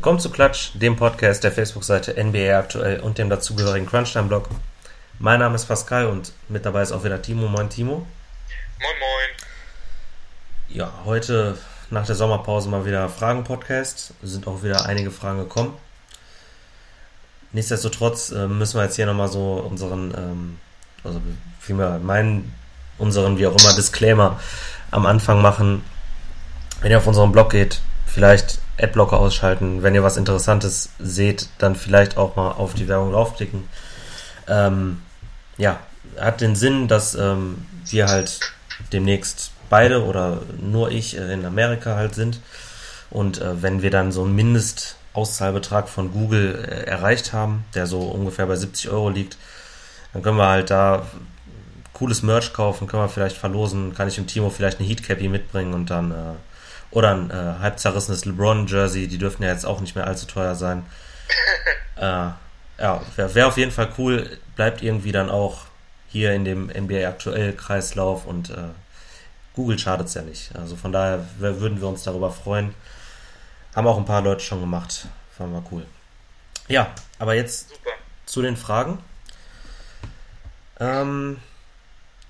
Willkommen zu Klatsch, dem Podcast der Facebook-Seite NBA aktuell und dem dazugehörigen Crunchtime-Blog. Mein Name ist Pascal und mit dabei ist auch wieder Timo. Moin Timo. Moin moin. Ja, heute nach der Sommerpause mal wieder Fragen-Podcast. Sind auch wieder einige Fragen gekommen. Nichtsdestotrotz äh, müssen wir jetzt hier nochmal so unseren, ähm, also vielmehr meinen, unseren, wie auch immer, Disclaimer am Anfang machen. Wenn ihr auf unseren Blog geht, vielleicht Adblocker ausschalten. Wenn ihr was Interessantes seht, dann vielleicht auch mal auf die Werbung draufklicken. Ähm, ja, hat den Sinn, dass ähm, wir halt demnächst beide oder nur ich äh, in Amerika halt sind. Und äh, wenn wir dann so einen Mindestauszahlbetrag von Google äh, erreicht haben, der so ungefähr bei 70 Euro liegt, dann können wir halt da cooles Merch kaufen, können wir vielleicht verlosen, kann ich dem Timo vielleicht eine Heatcappy mitbringen und dann äh, oder ein äh, halb zerrissenes LeBron-Jersey, die dürften ja jetzt auch nicht mehr allzu teuer sein. äh, ja, wäre wär auf jeden Fall cool. Bleibt irgendwie dann auch hier in dem NBA aktuell Kreislauf und äh, Google schadet es ja nicht. Also von daher würden wir uns darüber freuen. Haben auch ein paar Leute schon gemacht. Fanden wir cool. Ja, aber jetzt Super. zu den Fragen. Ähm,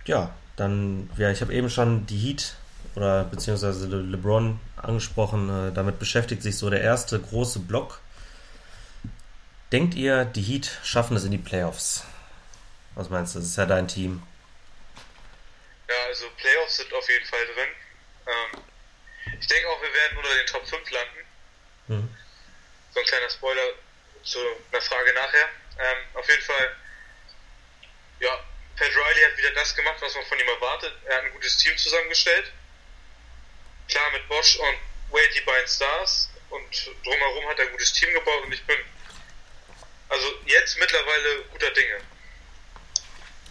ja, dann, ja, ich habe eben schon die Heat oder beziehungsweise Le LeBron angesprochen. Äh, damit beschäftigt sich so der erste große Block. Denkt ihr, die Heat schaffen es in die Playoffs? Was meinst du? Das ist ja dein Team. Ja, also Playoffs sind auf jeden Fall drin. Ähm, ich denke auch, wir werden unter den Top 5 landen. Mhm. So ein kleiner Spoiler zu einer Frage nachher. Ähm, auf jeden Fall, ja, Pat Riley hat wieder das gemacht, was man von ihm erwartet. Er hat ein gutes Team zusammengestellt klar mit Bosch und Wade die beiden Stars und drumherum hat er ein gutes Team gebaut und ich bin also jetzt mittlerweile guter Dinge.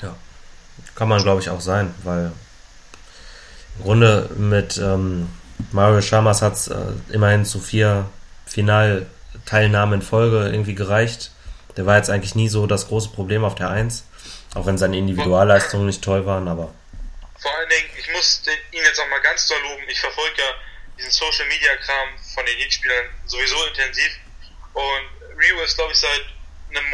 Ja, kann man glaube ich auch sein, weil im Grunde mit ähm, Mario Schamas hat es äh, immerhin zu vier Finalteilnahmen in Folge irgendwie gereicht. Der war jetzt eigentlich nie so das große Problem auf der Eins, auch wenn seine Individualleistungen nicht toll waren, aber vor allen Dingen, ich muss ihn jetzt auch mal ganz doll loben. Ich verfolge ja diesen Social Media Kram von den Heat-Spielern sowieso intensiv. Und Rio ist, glaube ich, seit einem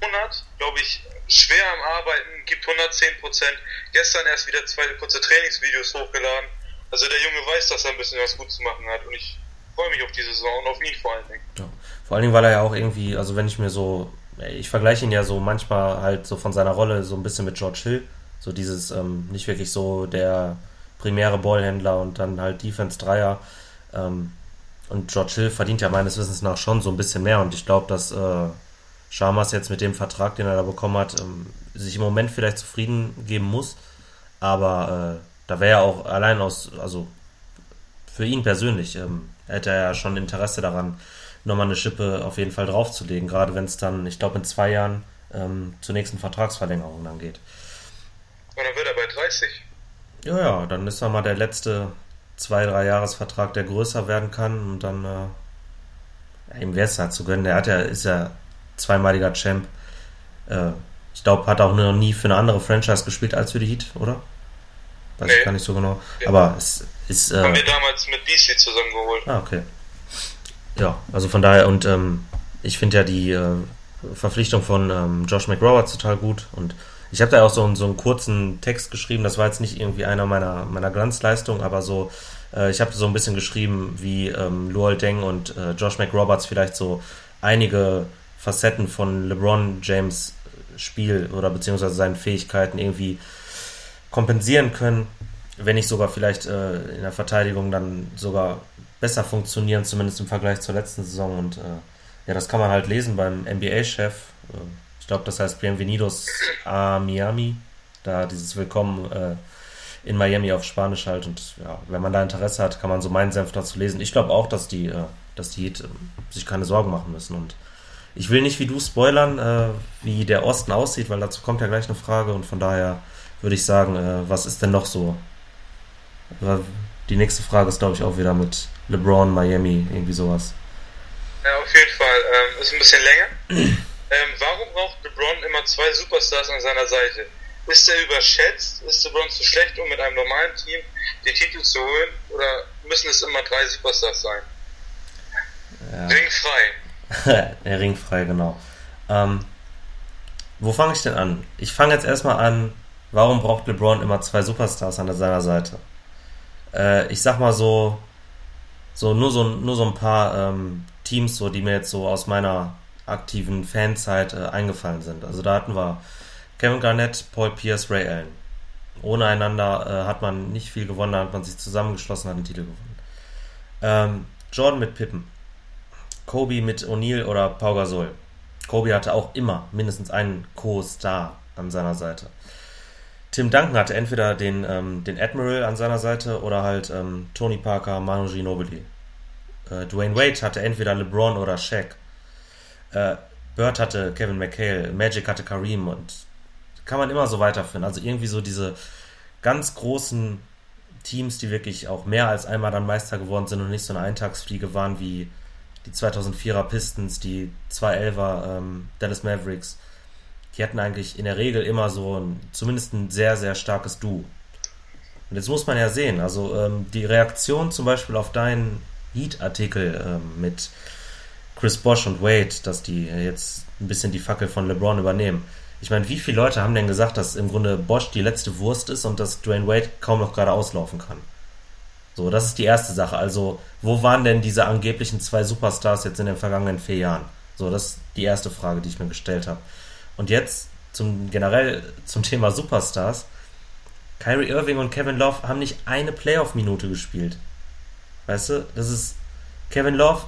Monat, glaube ich, schwer am Arbeiten, gibt 110 Prozent. Gestern erst wieder zwei kurze Trainingsvideos hochgeladen. Also der Junge weiß, dass er ein bisschen was gut zu machen hat. Und ich freue mich auf die Saison und auf ihn vor allen Dingen. Ja. Vor allen Dingen, weil er ja auch irgendwie, also wenn ich mir so, ich vergleiche ihn ja so manchmal halt so von seiner Rolle so ein bisschen mit George Hill so dieses, ähm, nicht wirklich so der primäre Ballhändler und dann halt Defense-Dreier. Ähm, und George Hill verdient ja meines Wissens nach schon so ein bisschen mehr und ich glaube, dass äh, Schamas jetzt mit dem Vertrag, den er da bekommen hat, ähm, sich im Moment vielleicht zufrieden geben muss. Aber äh, da wäre ja auch allein aus, also für ihn persönlich, ähm, hätte er ja schon Interesse daran, nochmal eine Schippe auf jeden Fall draufzulegen, gerade wenn es dann, ich glaube, in zwei Jahren ähm, zur nächsten Vertragsverlängerung dann geht. Und dann wird er bei 30. Ja, ja, dann ist er mal der letzte zwei, drei Jahresvertrag, der größer werden kann und dann äh, ihm wäre es halt zu gönnen. Der hat ja, ist ja zweimaliger Champ. Äh, ich glaube, hat auch noch nie für eine andere Franchise gespielt als für die Heat, oder? Weiß nee. ich gar nicht so genau. Ja. Aber es ist. Äh, Haben wir damals mit Beasley zusammengeholt. Ah, okay. Ja, also von daher, und ähm, ich finde ja die äh, Verpflichtung von ähm, Josh McRoberts total gut und ich habe da auch so, einen, so einen kurzen Text geschrieben, das war jetzt nicht irgendwie einer meiner, meiner Glanzleistungen, aber so, äh, ich habe so ein bisschen geschrieben, wie ähm, Luol Deng und äh, Josh McRoberts vielleicht so einige Facetten von LeBron James Spiel oder beziehungsweise seinen Fähigkeiten irgendwie kompensieren können, wenn nicht sogar vielleicht äh, in der Verteidigung dann sogar besser funktionieren, zumindest im Vergleich zur letzten Saison. Und äh, ja, das kann man halt lesen beim NBA-Chef. Äh, glaube, das heißt Bienvenidos a Miami. Da dieses Willkommen äh, in Miami auf Spanisch halt. Und ja, wenn man da Interesse hat, kann man so meinen Senf dazu lesen. Ich glaube auch, dass die, äh, dass die äh, sich keine Sorgen machen müssen. Und ich will nicht wie du spoilern, äh, wie der Osten aussieht, weil dazu kommt ja gleich eine Frage. Und von daher würde ich sagen, äh, was ist denn noch so? Die nächste Frage ist, glaube ich, auch wieder mit LeBron, Miami, irgendwie sowas. Ja, auf jeden Fall. Ähm, ist ein bisschen länger. Ähm, warum braucht LeBron immer zwei Superstars an seiner Seite? Ist er überschätzt? Ist LeBron zu schlecht, um mit einem normalen Team den Titel zu holen? Oder müssen es immer drei Superstars sein? Ja. Ringfrei. ringfrei, genau. Ähm, wo fange ich denn an? Ich fange jetzt erstmal an, warum braucht LeBron immer zwei Superstars an seiner Seite? Äh, ich sag mal so, so nur so, nur so ein paar ähm, Teams, so, die mir jetzt so aus meiner aktiven Fanzeit äh, eingefallen sind. Also da hatten wir Kevin Garnett, Paul Pierce, Ray Allen. Ohne einander äh, hat man nicht viel gewonnen, da hat man sich zusammengeschlossen, hat einen Titel gewonnen. Ähm, Jordan mit Pippen. Kobe mit O'Neal oder Pau Gasol. Kobe hatte auch immer mindestens einen Co-Star an seiner Seite. Tim Duncan hatte entweder den, ähm, den Admiral an seiner Seite oder halt ähm, Tony Parker, Manu Ginobili. Äh, Dwayne Wade hatte entweder LeBron oder Shaq. Äh, Bird hatte Kevin McHale, Magic hatte Kareem und kann man immer so weiterführen. Also irgendwie so diese ganz großen Teams, die wirklich auch mehr als einmal dann Meister geworden sind und nicht so eine Eintagsfliege waren wie die 2004er Pistons, die 2011er ähm, Dallas Mavericks. Die hatten eigentlich in der Regel immer so ein, zumindest ein sehr, sehr starkes Duo. Und jetzt muss man ja sehen, also ähm, die Reaktion zum Beispiel auf deinen Heat-Artikel ähm, mit Chris Bosch und Wade, dass die jetzt ein bisschen die Fackel von LeBron übernehmen. Ich meine, wie viele Leute haben denn gesagt, dass im Grunde Bosch die letzte Wurst ist und dass Dwayne Wade kaum noch gerade auslaufen kann? So, das ist die erste Sache. Also, wo waren denn diese angeblichen zwei Superstars jetzt in den vergangenen vier Jahren? So, das ist die erste Frage, die ich mir gestellt habe. Und jetzt zum generell zum Thema Superstars. Kyrie Irving und Kevin Love haben nicht eine Playoff-Minute gespielt. Weißt du, das ist Kevin Love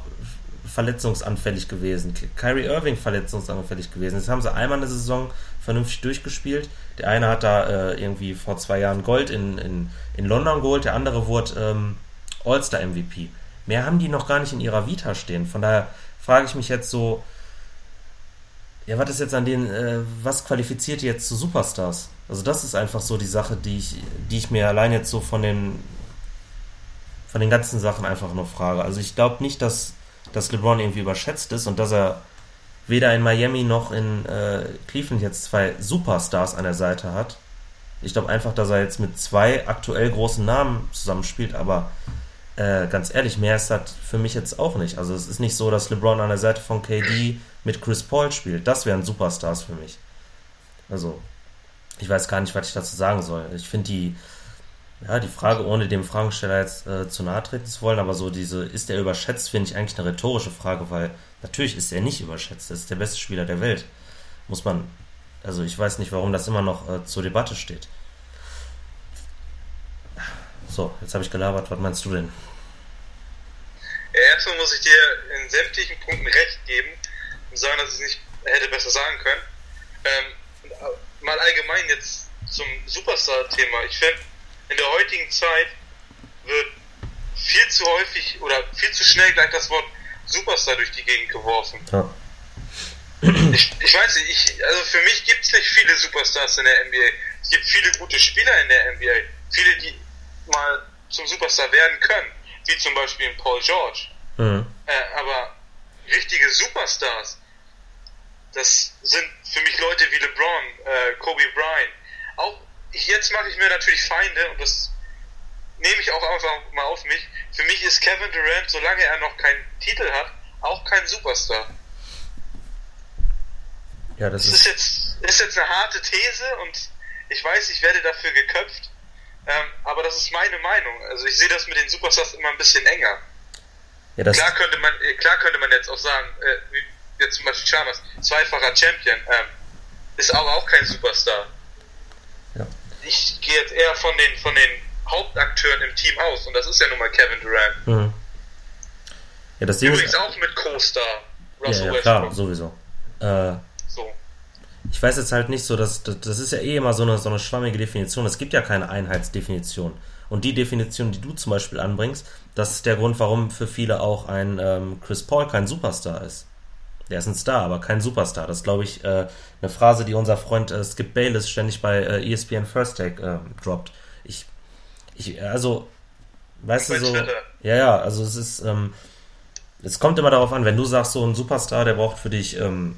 verletzungsanfällig gewesen. Kyrie Irving verletzungsanfällig gewesen. Jetzt haben sie einmal eine Saison vernünftig durchgespielt. Der eine hat da äh, irgendwie vor zwei Jahren Gold in, in, in London geholt, der andere wurde ähm, All-Star MVP. Mehr haben die noch gar nicht in ihrer Vita stehen. Von daher frage ich mich jetzt so, ja, was ist jetzt an denen, äh, was qualifiziert die jetzt zu Superstars? Also das ist einfach so die Sache, die ich, die ich mir allein jetzt so von den von den ganzen Sachen einfach nur frage. Also ich glaube nicht, dass dass LeBron irgendwie überschätzt ist und dass er weder in Miami noch in äh, Cleveland jetzt zwei Superstars an der Seite hat. Ich glaube einfach, dass er jetzt mit zwei aktuell großen Namen zusammenspielt, aber äh, ganz ehrlich, mehr ist das für mich jetzt auch nicht. Also es ist nicht so, dass LeBron an der Seite von KD mit Chris Paul spielt. Das wären Superstars für mich. Also, ich weiß gar nicht, was ich dazu sagen soll. Ich finde die, ja, die Frage, ohne dem Fragesteller jetzt äh, zu nahe treten zu wollen, aber so diese, ist er überschätzt, finde ich eigentlich eine rhetorische Frage, weil natürlich ist er nicht überschätzt. Das ist der beste Spieler der Welt. Muss man, also ich weiß nicht, warum das immer noch äh, zur Debatte steht. So, jetzt habe ich gelabert. Was meinst du denn? Ja, erstmal muss ich dir in sämtlichen Punkten recht geben und sagen, dass ich es nicht hätte besser sagen können. Ähm, äh, mal allgemein jetzt zum Superstar-Thema. Ich finde, in der heutigen Zeit wird viel zu häufig oder viel zu schnell gleich das Wort Superstar durch die Gegend geworfen. Ja. Ich, ich weiß nicht, ich, also für mich gibt es nicht viele Superstars in der NBA. Es gibt viele gute Spieler in der NBA. Viele, die mal zum Superstar werden können. Wie zum Beispiel Paul George. Mhm. Äh, aber richtige Superstars, das sind für mich Leute wie LeBron, äh, Kobe Bryant. Auch jetzt mache ich mir natürlich Feinde und das nehme ich auch einfach mal auf mich. Für mich ist Kevin Durant, solange er noch keinen Titel hat, auch kein Superstar. Ja, das, das ist, ist, jetzt, ist jetzt eine harte These und ich weiß, ich werde dafür geköpft, ähm, aber das ist meine Meinung. Also ich sehe das mit den Superstars immer ein bisschen enger. Ja, klar, könnte man, äh, klar könnte man jetzt auch sagen, äh, wie jetzt zum Beispiel Chalmers, zweifacher Champion, ähm, ist aber auch kein Superstar ich gehe jetzt eher von den, von den Hauptakteuren im Team aus und das ist ja nun mal Kevin Durant. Mhm. Ja, das Übrigens auch mit Co-Star Russell ja, ja, klar, sowieso. Äh, so. Ich weiß jetzt halt nicht so, dass das, das ist ja eh immer so eine, so eine schwammige Definition. Es gibt ja keine Einheitsdefinition. Und die Definition, die du zum Beispiel anbringst, das ist der Grund, warum für viele auch ein ähm, Chris Paul kein Superstar ist. Der ist ein Star, aber kein Superstar. Das ist, glaube ich, äh, eine Phrase, die unser Freund äh, Skip Bayless ständig bei äh, ESPN First Take äh, droppt. Ich, ich, also, weißt du so. Ja, ja, also es ist, ähm, es kommt immer darauf an, wenn du sagst, so ein Superstar, der braucht für dich ähm,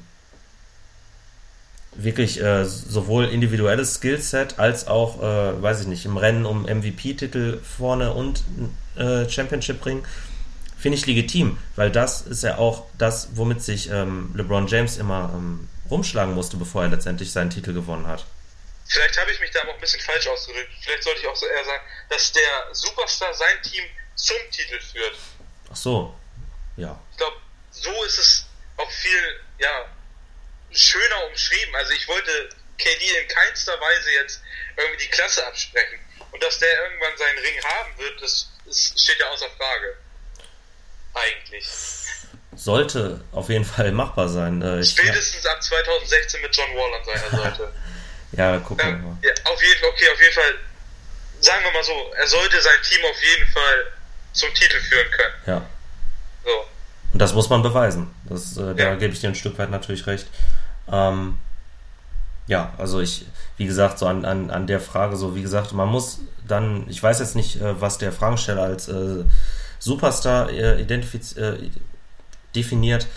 wirklich äh, sowohl individuelles Skillset als auch, äh, weiß ich nicht, im Rennen um MVP-Titel vorne und äh, Championship Ring finde ich legitim, weil das ist ja auch das, womit sich ähm, LeBron James immer ähm, rumschlagen musste, bevor er letztendlich seinen Titel gewonnen hat. Vielleicht habe ich mich da auch ein bisschen falsch ausgedrückt. Vielleicht sollte ich auch so eher sagen, dass der Superstar sein Team zum Titel führt. Ach so, ja. Ich glaube, so ist es auch viel, ja, schöner umschrieben. Also ich wollte KD in keinster Weise jetzt irgendwie die Klasse absprechen. Und dass der irgendwann seinen Ring haben wird, das, das steht ja außer Frage. Eigentlich. Sollte auf jeden Fall machbar sein. Äh, Spätestens ja. ab 2016 mit John Wall an seiner Seite. ja, gucken wir mal. Ja, auf jeden Fall, okay, auf jeden Fall, sagen wir mal so, er sollte sein Team auf jeden Fall zum Titel führen können. Ja. So. Und das muss man beweisen. Das, äh, da gebe ich dir ein Stück weit natürlich recht. Ähm, ja, also ich, wie gesagt, so an, an, an der Frage, so wie gesagt, man muss dann, ich weiß jetzt nicht, äh, was der Fragensteller als äh, Superstar äh, äh, definiert.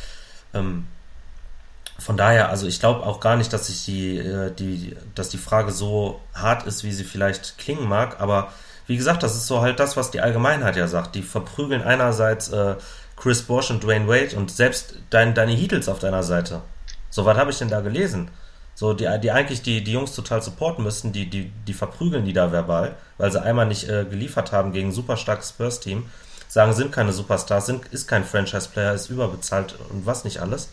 Ähm, von daher, also ich glaube auch gar nicht, dass ich die, äh, die, dass die Frage so hart ist, wie sie vielleicht klingen mag, aber wie gesagt, das ist so halt das, was die Allgemeinheit ja sagt. Die verprügeln einerseits äh, Chris Bosch und Dwayne Wade und selbst dein, deine Heatles auf deiner Seite. So, was habe ich denn da gelesen? So, die, die eigentlich die, die Jungs total supporten müssten, die, die, die verprügeln die da verbal, weil sie einmal nicht äh, geliefert haben gegen ein super starkes Spurs-Team. Sagen, sind keine Superstars, sind, ist kein Franchise-Player, ist überbezahlt und was nicht alles.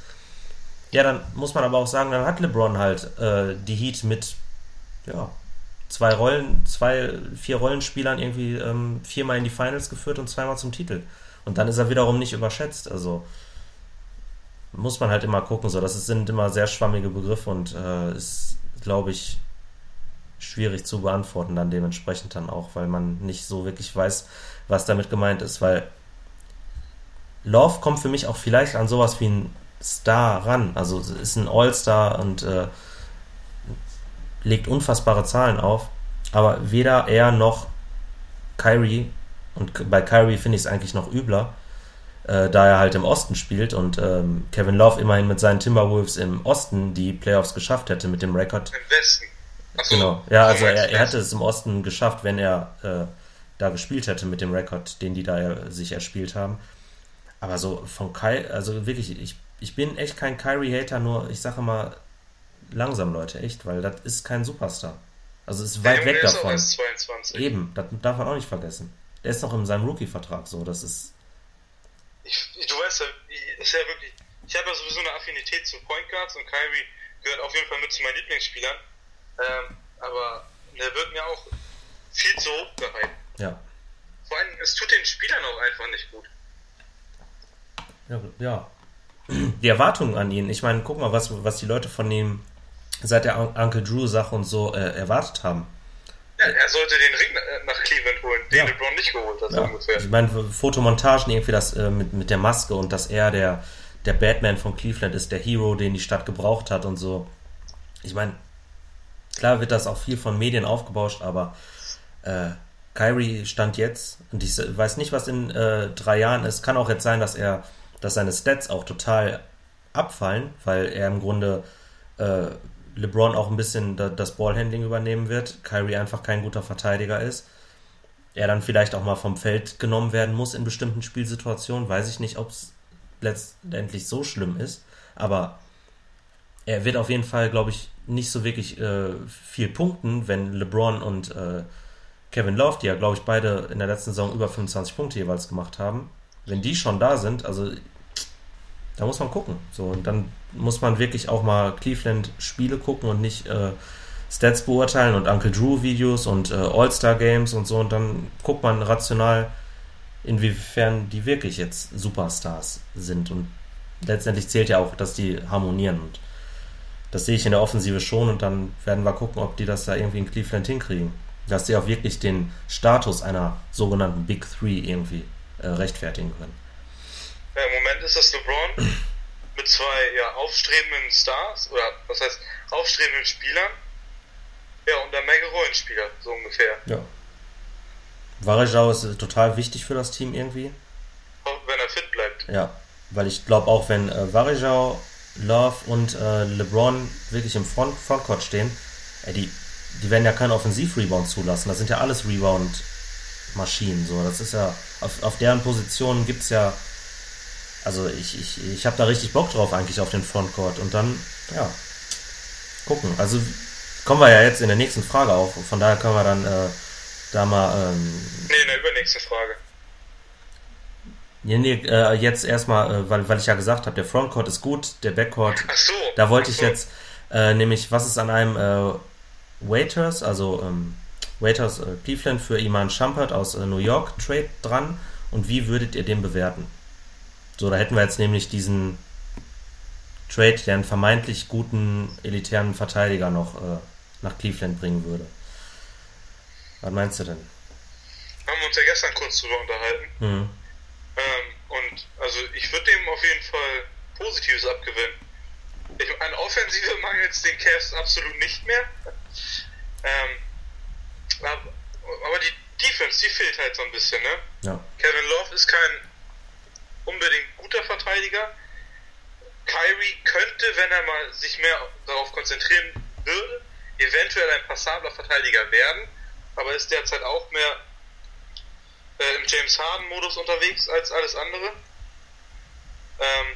Ja, dann muss man aber auch sagen, dann hat LeBron halt äh, die Heat mit, ja, zwei Rollen, zwei, vier Rollenspielern irgendwie ähm, viermal in die Finals geführt und zweimal zum Titel. Und dann ist er wiederum nicht überschätzt. Also, muss man halt immer gucken. So, das sind immer sehr schwammige Begriffe und äh, ist, glaube ich, schwierig zu beantworten dann dementsprechend dann auch, weil man nicht so wirklich weiß, was damit gemeint ist. Weil Love kommt für mich auch vielleicht an sowas wie ein Star ran. Also ist ein All-Star und äh, legt unfassbare Zahlen auf. Aber weder er noch Kyrie, und bei Kyrie finde ich es eigentlich noch übler, äh, da er halt im Osten spielt und ähm, Kevin Love immerhin mit seinen Timberwolves im Osten die Playoffs geschafft hätte mit dem Rekord. Im Westen. Achso, genau. Ja, also er, er hätte es im Osten geschafft, wenn er äh, da gespielt hätte mit dem Rekord, den die da sich erspielt haben. Aber so von Kai, also wirklich, ich, ich bin echt kein Kyrie-Hater, nur ich sage mal langsam, Leute, echt, weil das ist kein Superstar. Also ist weit weg davon. Eben, das darf man auch nicht vergessen. Der ist noch in seinem Rookie-Vertrag so, das ist ich, du weißt ja, ist ja wirklich, ich habe ja sowieso eine Affinität zu Point Guards und Kyrie gehört auf jeden Fall mit zu meinen Lieblingsspielern. Ähm, aber der wird mir auch viel zu hoch gehalten. Ja. Vor allem, es tut den Spielern auch einfach nicht gut. Ja, ja. Die Erwartungen an ihn, ich meine, guck mal, was, was die Leute von ihm seit der Uncle Drew-Sache und so äh, erwartet haben. Ja, er sollte den Ring nach Cleveland holen, den ja. LeBron nicht geholt hat, ja. ungefähr. Ich meine, Fotomontagen irgendwie das äh, mit, mit der Maske und dass er der, der Batman von Cleveland ist, der Hero, den die Stadt gebraucht hat und so. Ich meine, klar wird das auch viel von Medien aufgebauscht, aber äh, Kyrie stand jetzt, und ich weiß nicht, was in äh, drei Jahren ist, kann auch jetzt sein, dass er, dass seine Stats auch total abfallen, weil er im Grunde äh, LeBron auch ein bisschen das Ballhandling übernehmen wird, Kyrie einfach kein guter Verteidiger ist, er dann vielleicht auch mal vom Feld genommen werden muss in bestimmten Spielsituationen, weiß ich nicht, ob es letztendlich so schlimm ist, aber er wird auf jeden Fall, glaube ich, nicht so wirklich äh, viel punkten, wenn LeBron und äh, Kevin Love, die ja, glaube ich, beide in der letzten Saison über 25 Punkte jeweils gemacht haben, wenn die schon da sind, also da muss man gucken. So, und dann muss man wirklich auch mal Cleveland-Spiele gucken und nicht äh, Stats beurteilen und Uncle Drew-Videos und äh, All-Star-Games und so. Und dann guckt man rational, inwiefern die wirklich jetzt Superstars sind. Und letztendlich zählt ja auch, dass die harmonieren. Und das sehe ich in der Offensive schon. Und dann werden wir gucken, ob die das da irgendwie in Cleveland hinkriegen. Dass sie auch wirklich den Status einer sogenannten Big Three irgendwie äh, rechtfertigen können. Ja, Im Moment ist das LeBron mit zwei ja, aufstrebenden Stars, oder was heißt aufstrebenden Spielern. Ja, und eine Menge Rollenspieler, so ungefähr. Ja. Varejao ist total wichtig für das Team irgendwie. Wenn er fit bleibt. Ja, weil ich glaube auch, wenn äh, Varejao, Love und äh, LeBron wirklich im Front Frontcourt stehen, äh, die, die werden ja keinen Offensiv-Rebound zulassen. Das sind ja alles Rebound Maschinen. So, das ist ja, auf, auf deren Positionen gibt es ja, also ich, ich, ich habe da richtig Bock drauf eigentlich auf den Frontcourt und dann, ja, gucken. Also kommen wir ja jetzt in der nächsten Frage auf, von daher können wir dann äh, da mal. Ähm, nee, in der übernächsten Frage. Nee, nee, äh, jetzt erstmal, äh, weil, weil ich ja gesagt habe, der Frontcourt ist gut, der Backcourt. Ach so. Da wollte ich jetzt äh, nämlich, was ist an einem äh, Waiters, also ähm, Waiters äh, Cleveland für Iman Shumpert aus äh, New York Trade dran und wie würdet ihr den bewerten? So, da hätten wir jetzt nämlich diesen Trade, der einen vermeintlich guten elitären Verteidiger noch nach Cleveland bringen würde. Was meinst du denn? Haben wir uns ja gestern kurz drüber unterhalten. Mhm. Ähm, und also ich würde dem auf jeden Fall Positives abgewinnen. An Offensive mangelt es den Cavs absolut nicht mehr. Ähm, aber, aber, die Defense, die fehlt halt so ein bisschen, ne? Ja. Kevin Love ist kein unbedingt guter Verteidiger. Kyrie könnte, wenn er mal sich mehr darauf konzentrieren würde, eventuell ein passabler Verteidiger werden, aber ist derzeit auch mehr äh, im James Harden-Modus unterwegs als alles andere. Ähm,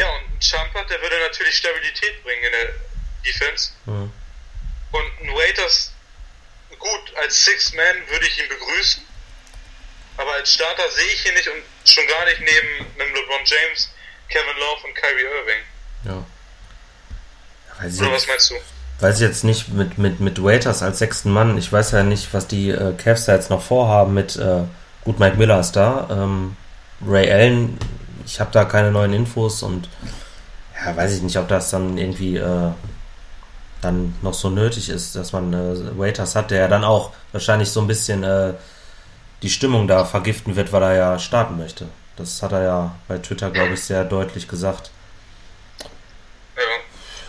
ja, und ein Champert, der würde natürlich Stabilität bringen in der Defense. Mhm. Und ein Waiters, gut, als Six Man würde ich ihn begrüßen. Aber als Starter sehe ich ihn nicht und schon gar nicht neben einem LeBron James, Kevin Love und Kyrie Irving. Ja. Oder was meinst du? weiß ich jetzt nicht mit, mit, mit Waiters als sechsten Mann. Ich weiß ja nicht, was die äh, Cavs da jetzt noch vorhaben mit, äh, gut, Mike Miller ist da. Ähm, Ray Allen, ich habe da keine neuen Infos und ja, weiß ich nicht, ob das dann irgendwie äh, dann noch so nötig ist, dass man äh, Waiters hat, der ja dann auch wahrscheinlich so ein bisschen äh, die Stimmung da vergiften wird, weil er ja starten möchte. Das hat er ja bei Twitter, glaube ich, sehr deutlich gesagt.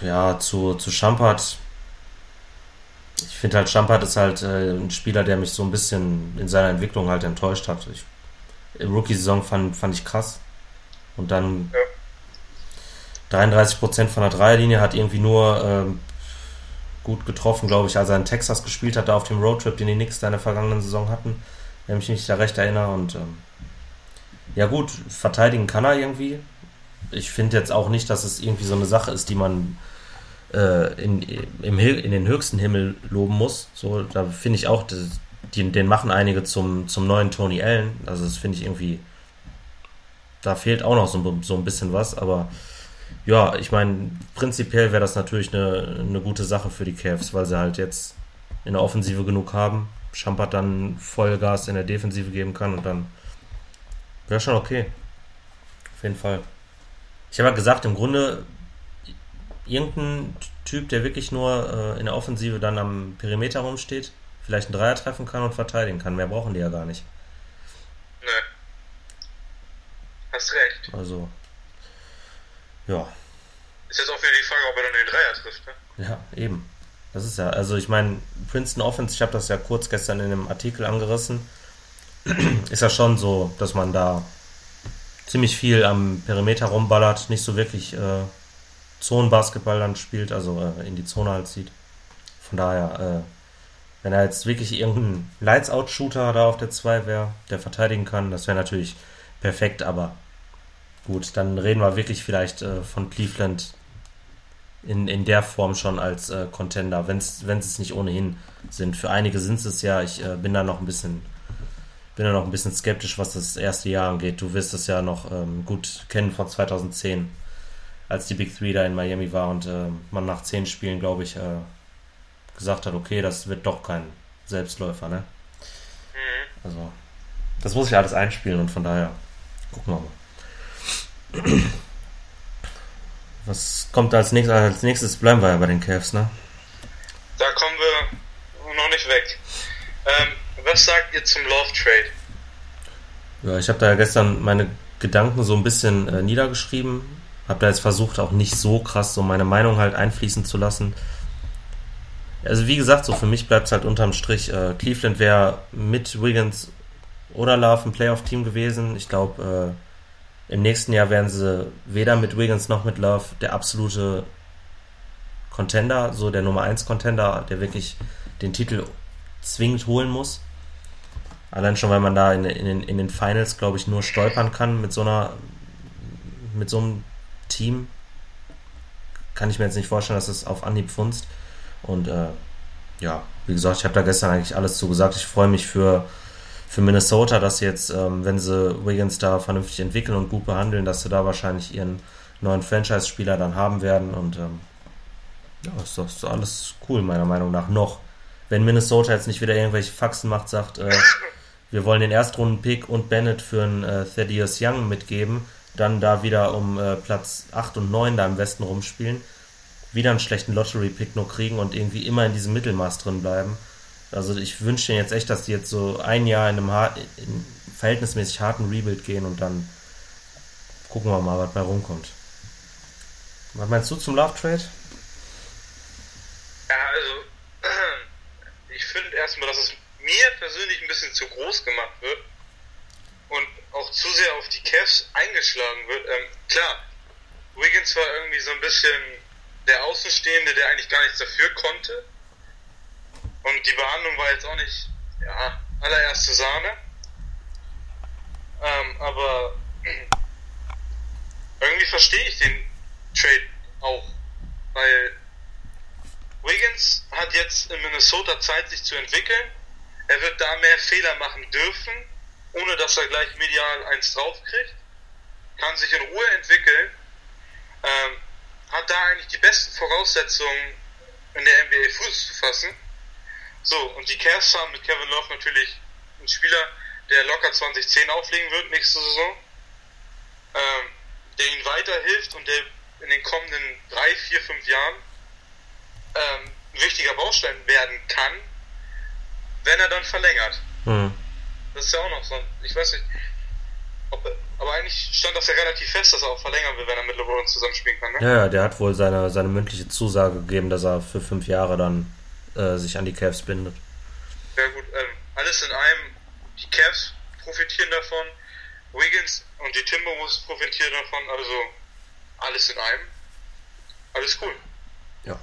Ja, zu, zu Champard ich finde halt, Champard ist halt äh, ein Spieler, der mich so ein bisschen in seiner Entwicklung halt enttäuscht hat. Ich, Rookie-Saison fand, fand ich krass. Und dann ja. 33% von der Dreierlinie hat irgendwie nur ähm, gut getroffen, glaube ich, als er in Texas gespielt hat, da auf dem Roadtrip, den die Knicks da in der vergangenen Saison hatten. Wenn ich mich da recht erinnere. Und ähm, ja gut, verteidigen kann er irgendwie. Ich finde jetzt auch nicht, dass es irgendwie so eine Sache ist, die man äh, in, im, in den höchsten Himmel loben muss. So, da finde ich auch, das, die, den machen einige zum, zum neuen Tony Allen. Also das finde ich irgendwie, da fehlt auch noch so, so ein bisschen was, aber ja, ich meine, prinzipiell wäre das natürlich eine, eine gute Sache für die Cavs, weil sie halt jetzt in der Offensive genug haben. Schampert dann Vollgas in der Defensive geben kann und dann wäre schon okay. Auf jeden Fall. Ich habe ja gesagt, im Grunde irgendein Typ, der wirklich nur äh, in der Offensive dann am Perimeter rumsteht, vielleicht einen Dreier treffen kann und verteidigen kann. Mehr brauchen die ja gar nicht. Nö. Hast recht. Also, ja. Ist jetzt auch wieder die Frage, ob er dann den Dreier trifft, ne? Ja, eben. Das ist ja, also ich meine, Princeton Offense, ich habe das ja kurz gestern in einem Artikel angerissen, ist ja schon so, dass man da ziemlich viel am Perimeter rumballert, nicht so wirklich äh, Zonenbasketball dann spielt, also äh, in die Zone halt zieht. Von daher, äh, wenn er jetzt wirklich irgendein Lights-Out-Shooter da auf der 2 wäre, der verteidigen kann, das wäre natürlich perfekt, aber gut, dann reden wir wirklich vielleicht äh, von Cleveland in, in der Form schon als äh, Contender, wenn es nicht ohnehin sind. Für einige sind es ja, ich äh, bin da noch ein bisschen bin da noch ein bisschen skeptisch, was das erste Jahr angeht. Du wirst es ja noch ähm, gut kennen von 2010 als die Big Three da in Miami war und äh, man nach zehn Spielen, glaube ich, äh, gesagt hat, okay, das wird doch kein Selbstläufer, ne? Mhm. Also, das muss ich alles einspielen und von daher gucken wir mal. Was kommt als nächstes? Als nächstes bleiben wir ja bei den Cavs, ne? Da kommen wir noch nicht weg. Ähm, was sagt ihr zum Love Trade? Ja, ich habe da ja gestern meine Gedanken so ein bisschen äh, niedergeschrieben habe da jetzt versucht, auch nicht so krass so meine Meinung halt einfließen zu lassen. Also wie gesagt, so für mich bleibt es halt unterm Strich. Äh, Cleveland wäre mit Wiggins oder Love ein Playoff-Team gewesen. Ich glaube, äh, im nächsten Jahr wären sie weder mit Wiggins noch mit Love der absolute Contender, so der Nummer 1 Contender, der wirklich den Titel zwingend holen muss. Allein schon, weil man da in, in, in den Finals, glaube ich, nur stolpern kann mit so einer, mit so einem Team. Kann ich mir jetzt nicht vorstellen, dass es auf Anhieb funzt. Und äh, ja, wie gesagt, ich habe da gestern eigentlich alles zugesagt. Ich freue mich für, für Minnesota, dass jetzt, ähm, wenn sie Wiggins da vernünftig entwickeln und gut behandeln, dass sie da wahrscheinlich ihren neuen Franchise-Spieler dann haben werden. Und ähm, ja, ist doch, ist alles cool, meiner Meinung nach. Noch. Wenn Minnesota jetzt nicht wieder irgendwelche Faxen macht, sagt, äh, wir wollen den Erstrunden-Pick und Bennett für einen äh, Thaddeus Young mitgeben, dann da wieder um äh, Platz 8 und 9 da im Westen rumspielen, wieder einen schlechten Lottery-Pick nur kriegen und irgendwie immer in diesem Mittelmaß drin bleiben. Also ich wünsche denen jetzt echt, dass die jetzt so ein Jahr in einem hart, in verhältnismäßig harten Rebuild gehen und dann gucken wir mal, was bei rumkommt. Was meinst du zum Love Trade? Ja, also ich finde erstmal, dass es mir persönlich ein bisschen zu groß gemacht wird und auch zu sehr auf die Cavs eingeschlagen wird. Ähm, klar, Wiggins war irgendwie so ein bisschen der Außenstehende, der eigentlich gar nichts dafür konnte. Und die Behandlung war jetzt auch nicht, ja, allererste Sahne. Ähm, aber irgendwie verstehe ich den Trade auch, weil Wiggins hat jetzt in Minnesota Zeit, sich zu entwickeln. Er wird da mehr Fehler machen dürfen, ohne dass er gleich medial eins draufkriegt. Kann sich in Ruhe entwickeln. Ähm, hat da eigentlich die besten Voraussetzungen, in der NBA Fuß zu fassen. So, und die Cavs haben mit Kevin Love natürlich einen Spieler, der locker 2010 auflegen wird nächste Saison, ähm, der ihnen weiterhilft und der in den kommenden drei, vier, fünf Jahren ähm, ein wichtiger Baustein werden kann, wenn er dann verlängert. Mhm. Das ist ja auch noch so. Ich weiß nicht. Ob, aber eigentlich stand das ja relativ fest, dass er auch verlängern will, wenn er mit LeBron zusammenspielen kann. Ne? Ja, ja, der hat wohl seine, seine mündliche Zusage gegeben, dass er für fünf Jahre dann äh, sich an die Cavs bindet. Ja gut, ähm, alles in einem. Die Cavs profitieren davon, Wiggins und die Timberwolves profitieren davon, also alles in einem. Alles cool. Ja.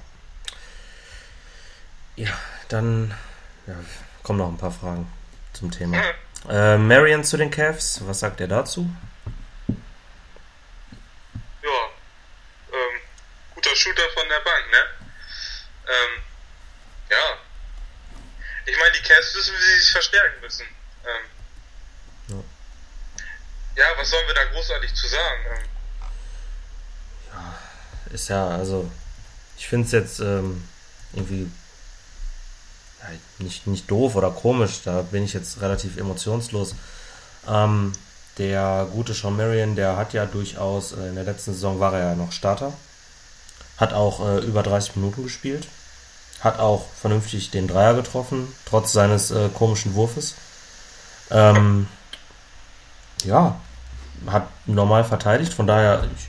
Ja, dann ja, kommen noch ein paar Fragen zum Thema. Mhm. Äh, Marion zu den Cavs, was sagt er dazu? Ja, ähm, guter Shooter von der Bank, ne? Ähm, ja. Ich meine, die Cavs wissen, wie sie sich verstärken müssen. Ähm, ja. ja. was sollen wir da großartig zu sagen? Ähm, ja, ist ja, also, ich finde es jetzt ähm, irgendwie nicht, nicht doof oder komisch, da bin ich jetzt relativ emotionslos. Ähm, der gute Sean Marion, der hat ja durchaus, äh, in der letzten Saison war er ja noch Starter, hat auch äh, über 30 Minuten gespielt, hat auch vernünftig den Dreier getroffen, trotz seines äh, komischen Wurfes. Ähm, ja, hat normal verteidigt, von daher, ich,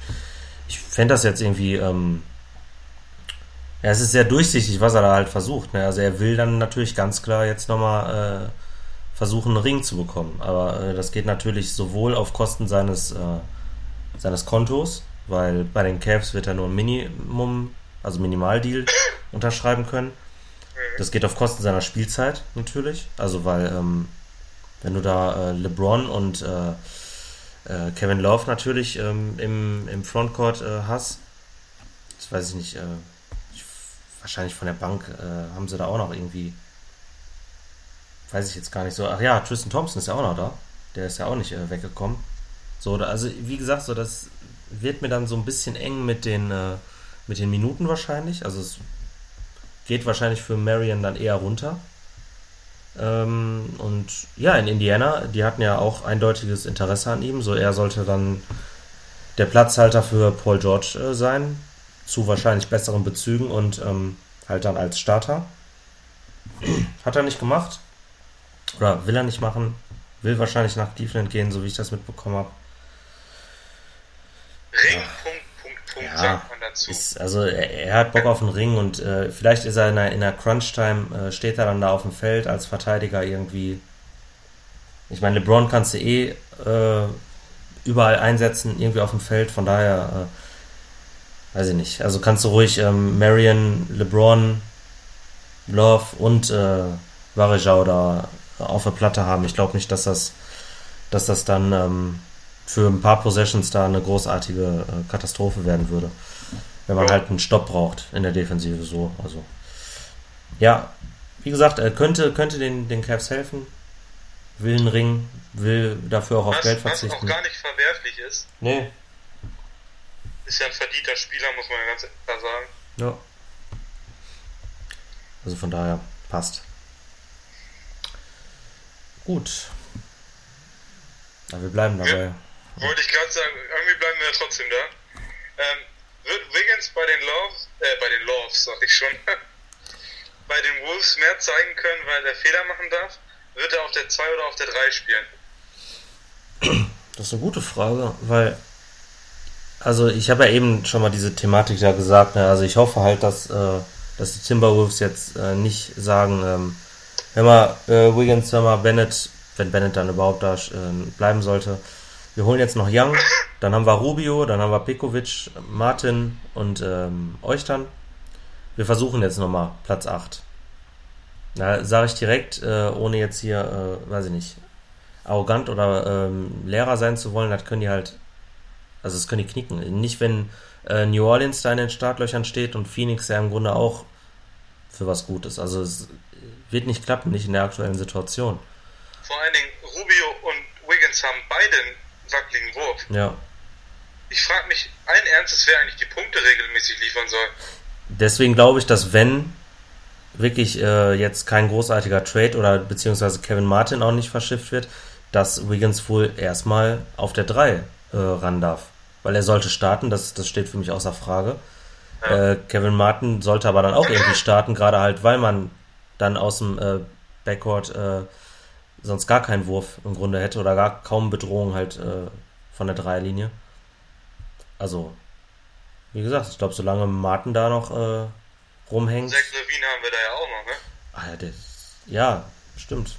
ich fände das jetzt irgendwie ähm, ja, es ist sehr durchsichtig, was er da halt versucht. Ne? Also er will dann natürlich ganz klar jetzt nochmal äh, versuchen, einen Ring zu bekommen. Aber äh, das geht natürlich sowohl auf Kosten seines, äh, seines Kontos, weil bei den Cavs wird er nur Minimum, also Minimaldeal unterschreiben können. Das geht auf Kosten seiner Spielzeit natürlich. Also weil ähm, wenn du da äh, LeBron und äh, äh, Kevin Love natürlich ähm, im, im Frontcourt äh, hast, das weiß ich nicht, äh, wahrscheinlich von der Bank äh, haben sie da auch noch irgendwie, weiß ich jetzt gar nicht so. Ach ja, Tristan Thompson ist ja auch noch da. Der ist ja auch nicht weggekommen. So, also wie gesagt, so das wird mir dann so ein bisschen eng mit den mit den Minuten wahrscheinlich. Also es geht wahrscheinlich für Marion dann eher runter. Ähm, und ja, in Indiana, die hatten ja auch eindeutiges Interesse an ihm. So er sollte dann der Platzhalter für Paul George äh, sein zu wahrscheinlich besseren Bezügen und ähm, halt dann als Starter. Hat er nicht gemacht. Oder will er nicht machen. Will wahrscheinlich nach Cleveland gehen, so wie ich das mitbekommen habe. Ring, ja. Punkt, ja, sagt man dazu. Ist, also er, er, hat Bock auf einen Ring und äh, vielleicht ist er in der, in der Crunch-Time, äh, steht er dann da auf dem Feld als Verteidiger irgendwie. Ich meine, LeBron kannst du eh äh, überall einsetzen, irgendwie auf dem Feld, von daher äh, weiß ich nicht. Also kannst du ruhig ähm, Marion, LeBron, Love und äh, Varejao da auf der Platte haben. Ich glaube nicht, dass das, dass das dann ähm, für ein paar Possessions da eine großartige äh, Katastrophe werden würde. Wenn man halt einen Stopp braucht in der Defensive so. Also ja, wie gesagt, er könnte, könnte den, den Cavs helfen. Will einen Ring, will dafür auch auf was, Geld verzichten. Was auch gar nicht verwerflich ist. Nee. Ist ja ein verdienter Spieler, muss man ja ganz klar sagen. Ja. Also von daher passt. Gut. Na, wir bleiben dabei. Ja, wollte ich gerade sagen, irgendwie bleiben wir trotzdem da. Ähm, wird Wiggins bei den Loves, äh, bei den Loves, sag ich schon, bei den Wolves mehr zeigen können, weil er Fehler machen darf? Wird er auf der 2 oder auf der 3 spielen? Das ist eine gute Frage, weil also ich habe ja eben schon mal diese Thematik da gesagt, ne? also ich hoffe halt, dass, äh, dass die Timberwolves jetzt äh, nicht sagen, ähm, wenn man äh, Wiggins, wenn man Bennett, wenn Bennett dann überhaupt da äh, bleiben sollte, wir holen jetzt noch Young, dann haben wir Rubio, dann haben wir Pekovic, Martin und ähm, euch dann. Wir versuchen jetzt nochmal Platz 8. Da sage ich direkt, äh, ohne jetzt hier, äh, weiß ich nicht, arrogant oder ähm, Lehrer sein zu wollen, das können die halt, also das können die knicken. Nicht, wenn äh, New Orleans da in den Startlöchern steht und Phoenix ja im Grunde auch für was Gutes. Also es wird nicht klappen, nicht in der aktuellen Situation. Vor allen Dingen Rubio und Wiggins haben beide wackeligen Wurf. Ja. Ich frage mich allen Ernstes, wer eigentlich die Punkte regelmäßig liefern soll. Deswegen glaube ich, dass wenn wirklich äh, jetzt kein großartiger Trade oder beziehungsweise Kevin Martin auch nicht verschifft wird, dass Wiggins wohl erstmal auf der 3 äh, ran darf. Weil er sollte starten, das, das steht für mich außer Frage. Ja. Äh, Kevin Martin sollte aber dann auch irgendwie starten, gerade halt, weil man dann aus dem äh, Backcourt äh, sonst gar keinen Wurf im Grunde hätte oder gar kaum Bedrohung halt äh, von der Dreierlinie. Also, wie gesagt, ich glaube, solange Martin da noch äh, rumhängt. Sechs Levine haben wir da ja auch noch, ne? Ah, ja, der, ja, stimmt.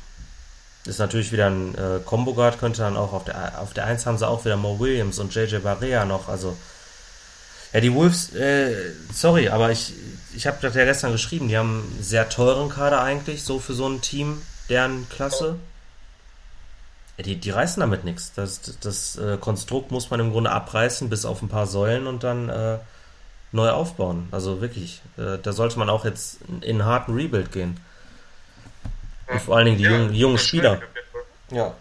Ist natürlich wieder ein äh, Combo Guard, könnte dann auch auf der auf der 1 haben sie auch wieder Mo Williams und JJ Barrea noch, also ja, die Wolves, äh, sorry, aber ich, ich habe das ja gestern geschrieben, die haben einen sehr teuren Kader eigentlich, so für so ein Team, deren Klasse. Die, die reißen damit nichts. Das, das, das äh, Konstrukt muss man im Grunde abreißen, bis auf ein paar Säulen und dann äh, neu aufbauen. Also wirklich, äh, da sollte man auch jetzt in einen harten Rebuild gehen. Und vor allen Dingen die ja, jungen, jungen Spieler. Ja,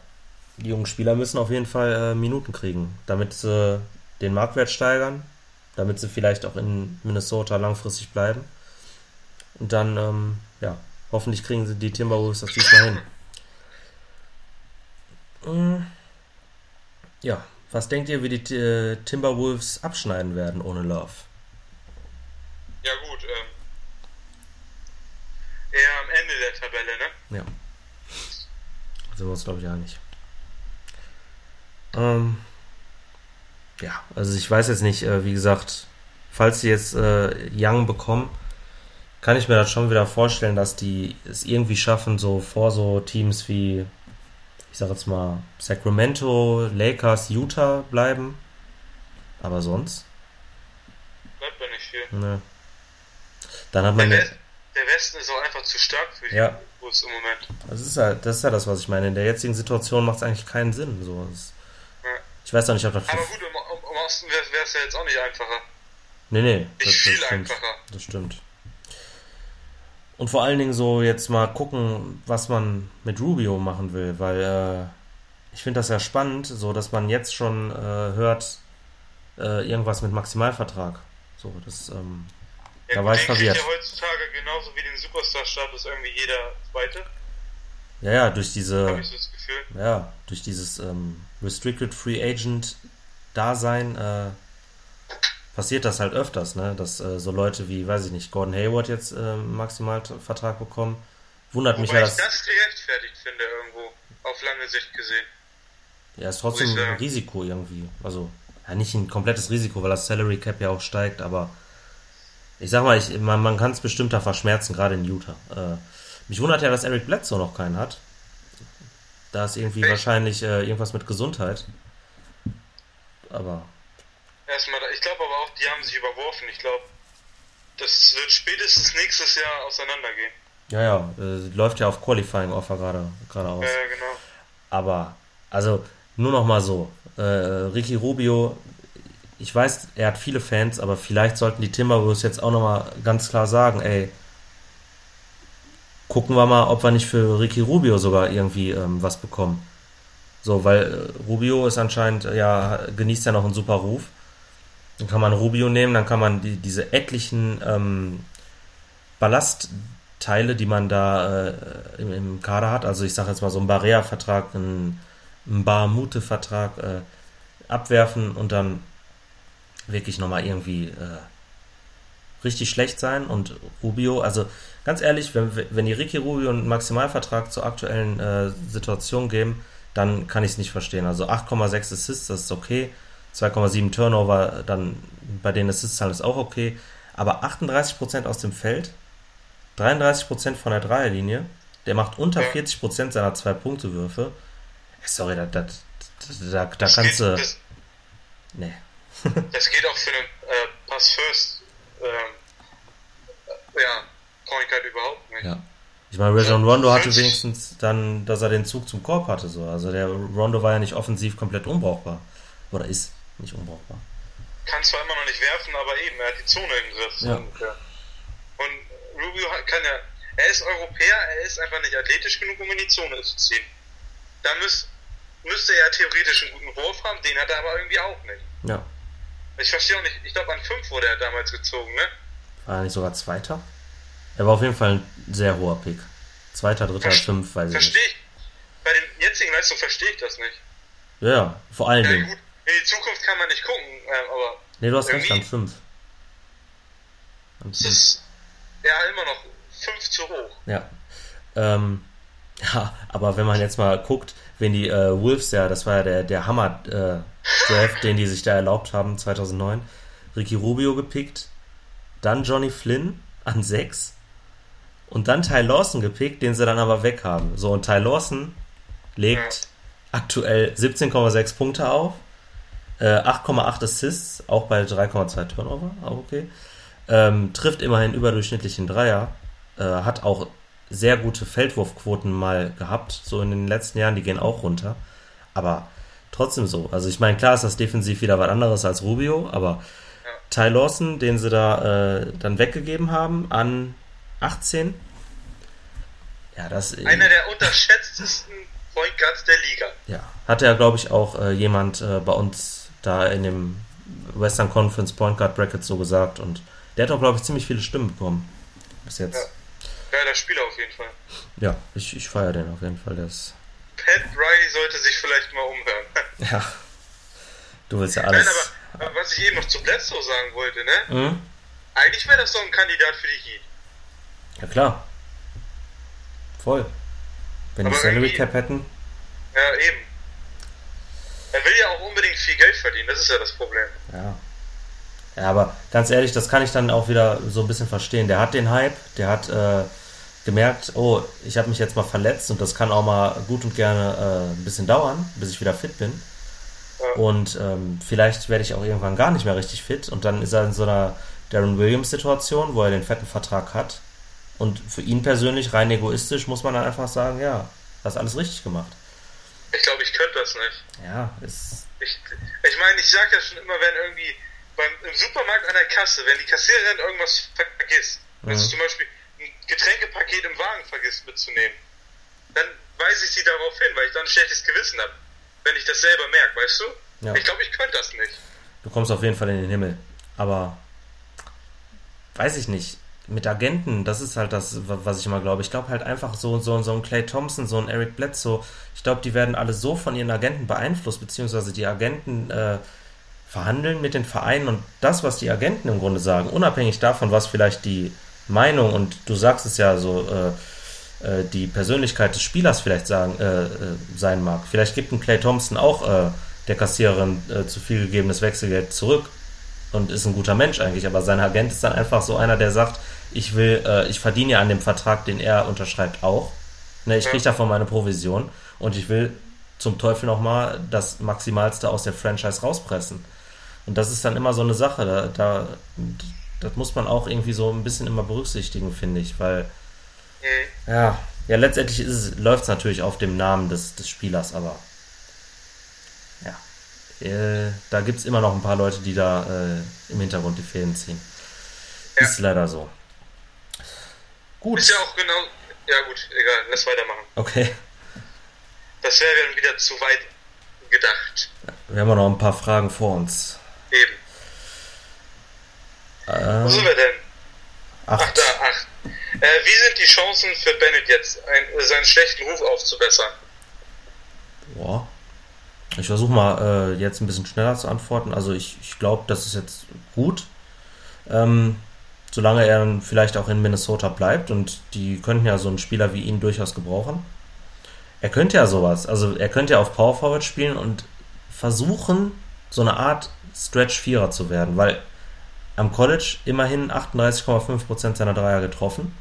die jungen Spieler müssen auf jeden Fall äh, Minuten kriegen, damit sie den Marktwert steigern damit sie vielleicht auch in Minnesota langfristig bleiben. Und dann, ähm, ja, hoffentlich kriegen sie die Timberwolves das diesmal hin. Mm. Ja, was denkt ihr, wie die äh, Timberwolves abschneiden werden ohne Love? Ja gut, ähm, eher am Ende der Tabelle, ne? Ja. Sind wir uns, glaube ich, einig. Ähm, ja, also ich weiß jetzt nicht, äh, wie gesagt, falls sie jetzt äh, Young bekommen, kann ich mir das schon wieder vorstellen, dass die es irgendwie schaffen, so vor so Teams wie, ich sag jetzt mal, Sacramento, Lakers, Utah bleiben. Aber sonst? Bleibt da nicht viel. Ne. Dann hat man. Der, West, der Westen ist auch einfach zu stark für die ja. Bulls im Moment. Das ist halt, das ist ja das, was ich meine. In der jetzigen Situation macht es eigentlich keinen Sinn. So. Ja. Ich weiß auch nicht, ob das. Aber gut, im im Osten wäre es ja jetzt auch nicht einfacher. Nee, nee. Nicht das, viel das einfacher. Das stimmt. Und vor allen Dingen so jetzt mal gucken, was man mit Rubio machen will, weil äh, ich finde das ja spannend, so dass man jetzt schon äh, hört, äh, irgendwas mit Maximalvertrag. So, das, ähm, ja, da war ich verwirrt. ja heutzutage genauso wie den Superstar-Status irgendwie jeder Zweite. Ja, ja, durch diese. Hab ich so das Gefühl. Ja, durch dieses ähm, Restricted Free Agent Dasein äh, passiert das halt öfters, ne? Dass äh, so Leute wie, weiß ich nicht, Gordon Hayward jetzt äh, Maximalvertrag bekommen. Wundert Wobei mich ja, dass. ich das gerechtfertigt finde, irgendwo, auf lange Sicht gesehen. Ja, ist trotzdem ein Risiko irgendwie. Also, ja, nicht ein komplettes Risiko, weil das Salary Cap ja auch steigt, aber ich sag mal, ich, man, man kann es bestimmt da verschmerzen, gerade in Utah. Äh, mich wundert ja, dass Eric Bledsoe noch keinen hat. Da ist irgendwie Echt? wahrscheinlich äh, irgendwas mit Gesundheit aber. Erstmal, ich glaube die haben sich überworfen. Ich glaube, das wird spätestens nächstes Jahr auseinandergehen. Ja, ja, äh, läuft ja auf Qualifying Offer gerade gerade aus. Ja, genau. Aber, also, nur noch mal so. Äh, Ricky Rubio, ich weiß, er hat viele Fans, aber vielleicht sollten die Timberwolves jetzt auch noch mal ganz klar sagen, ey, gucken wir mal, ob wir nicht für Ricky Rubio sogar irgendwie ähm, was bekommen. So, weil äh, Rubio ist anscheinend, ja, genießt ja noch einen super Ruf. Dann kann man Rubio nehmen, dann kann man die, diese etlichen ähm, Ballastteile, die man da äh, im, im, Kader hat, also ich sage jetzt mal so einen Barea-Vertrag, einen, einen Barmute-Vertrag äh, abwerfen und dann wirklich nochmal irgendwie äh, richtig schlecht sein. Und Rubio, also ganz ehrlich, wenn, wenn die Ricky Rubio einen Maximalvertrag zur aktuellen äh, Situation geben, dann kann ich es nicht verstehen. Also 8,6 Assists, das ist okay. 2,7 Turnover, dann bei den Assists ist auch okay. Aber 38% aus dem Feld, 33% von der Dreierlinie, der macht unter 40% seiner Zwei-Punkte-Würfe. Sorry, da, da, da, da kannst du. Nee. das geht auch für einen äh, Pass-First ähm, äh, ja, Point Guard überhaupt nicht. Ja. Ich meine, Rajon Rondo hatte wenigstens dann, dass er den Zug zum Korb hatte. So. Also der Rondo war ja nicht offensiv komplett unbrauchbar. Oder ist nicht unbrauchbar. Kann zwar immer noch nicht werfen, aber eben, er hat die Zone im Griff. Ja. Und, Rubio kann ja, er ist Europäer, er ist einfach nicht athletisch genug, um in die Zone zu ziehen. Da müß, müsste er theoretisch einen guten Wurf haben, den hat er aber irgendwie auch nicht. Ja. Ich verstehe auch nicht, ich glaube an 5 wurde er damals gezogen, ne? War er nicht sogar Zweiter? Er war auf jeden Fall ein sehr hoher Pick. Zweiter, dritter, Verste fünf, weiß ich versteh nicht. Bei den jetzigen Leistungen verstehe ich das nicht. Ja, vor allen ja, Dingen. Gut, in die Zukunft kann man nicht gucken, äh, aber. Nee, du hast recht, an fünf. An fünf. ist ja immer noch fünf zu hoch. Ja. Ähm, ja, aber wenn man jetzt mal guckt, wenn die äh, Wolves, ja, das war ja der, der Hammer-Draft, äh, den die sich da erlaubt haben, 2009, Ricky Rubio gepickt, dann Johnny Flynn an 6 und dann Ty Lawson gepickt, den sie dann aber weg haben. So, und Ty Lawson legt ja. aktuell 17,6 Punkte auf, 8,8 Assists, auch bei 3,2 Turnover, auch okay. Ähm, trifft immerhin überdurchschnittlichen Dreier, äh, hat auch sehr gute Feldwurfquoten mal gehabt, so in den letzten Jahren, die gehen auch runter. Aber trotzdem so. Also ich meine, klar ist das defensiv wieder was anderes als Rubio, aber Ty Lawson, den sie da äh, dann weggegeben haben an 18. Ja, das. Einer der unterschätztesten Point Guards der Liga. Ja, hatte ja, glaube ich, auch äh, jemand äh, bei uns da in dem Western Conference Point Guard Bracket so gesagt und der hat auch, glaube ich, ziemlich viele Stimmen bekommen. Bis jetzt. Ja. Geiler Spieler auf jeden Fall. Ja, ich, ich feiere den auf jeden Fall. Der ist Pat Riley sollte sich vielleicht mal umhören. Ja. Du willst ja alles. Nein, aber was ich eben noch zu Bledsoe sagen wollte, ne? Mhm. Eigentlich wäre das doch ein Kandidat für die Heat. Ja klar. Voll. Wenn Aber die Salary Cap hätten. Ja, eben. Er will ja auch unbedingt viel Geld verdienen, das ist ja das Problem. Ja. Ja, aber ganz ehrlich, das kann ich dann auch wieder so ein bisschen verstehen. Der hat den Hype, der hat äh, gemerkt, oh, ich habe mich jetzt mal verletzt und das kann auch mal gut und gerne äh, ein bisschen dauern, bis ich wieder fit bin. Und ähm, vielleicht werde ich auch irgendwann gar nicht mehr richtig fit. Und dann ist er in so einer Darren Williams-Situation, wo er den fetten Vertrag hat. Und für ihn persönlich, rein egoistisch, muss man dann einfach sagen, ja, hast alles richtig gemacht. Ich glaube, ich könnte das nicht. Ja, ist. Ich, ich meine, ich sage ja schon immer, wenn irgendwie beim, im Supermarkt an der Kasse, wenn die Kassiererin irgendwas vergisst, mhm. also zum Beispiel ein Getränkepaket im Wagen vergisst mitzunehmen, dann weise ich sie darauf hin, weil ich dann ein schlechtes Gewissen habe wenn ich das selber merke, weißt du? Ja. Ich glaube, ich könnte das nicht. Du kommst auf jeden Fall in den Himmel. Aber weiß ich nicht. Mit Agenten, das ist halt das, was ich immer glaube. Ich glaube halt einfach so, so, so ein Clay Thompson, so ein Eric Bledsoe, ich glaube, die werden alle so von ihren Agenten beeinflusst, beziehungsweise die Agenten äh, verhandeln mit den Vereinen und das, was die Agenten im Grunde sagen, unabhängig davon, was vielleicht die Meinung und du sagst es ja so, äh, äh, die Persönlichkeit des Spielers vielleicht sagen, äh, äh, sein mag. Vielleicht gibt ein Clay Thompson auch der Kassiererin zu viel gegebenes Wechselgeld zurück und ist ein guter Mensch eigentlich, aber sein Agent ist dann einfach so einer, der sagt, ich will, äh, ich verdiene ja an dem Vertrag, den er unterschreibt, auch. Ne, ich kriege davon meine Provision und ich will zum Teufel nochmal das Maximalste aus der Franchise rauspressen. Und das ist dann immer so eine Sache, da, da das muss man auch irgendwie so ein bisschen immer berücksichtigen, finde ich, weil Mhm. Ja, ja, letztendlich läuft es natürlich auf dem Namen des, des Spielers, aber ja, äh, da gibt es immer noch ein paar Leute, die da äh, im Hintergrund die Fäden ziehen. Ja. Ist leider so. Gut. Ist ja auch genau. Ja, gut, egal, lass weitermachen. Okay. Das wäre dann wieder zu weit gedacht. Wir haben noch ein paar Fragen vor uns. Eben. Äh, Wo sind wir denn? Acht. Ach, da, acht. Äh, wie sind die Chancen für Bennett jetzt, ein, seinen schlechten Ruf aufzubessern? Boah. Ich versuche mal äh, jetzt ein bisschen schneller zu antworten. Also ich, ich glaube, das ist jetzt gut. Ähm, solange er dann vielleicht auch in Minnesota bleibt und die könnten ja so einen Spieler wie ihn durchaus gebrauchen. Er könnte ja sowas, also er könnte ja auf Power Forward spielen und versuchen, so eine Art Stretch Vierer zu werden, weil am College immerhin 38,5% seiner Dreier getroffen.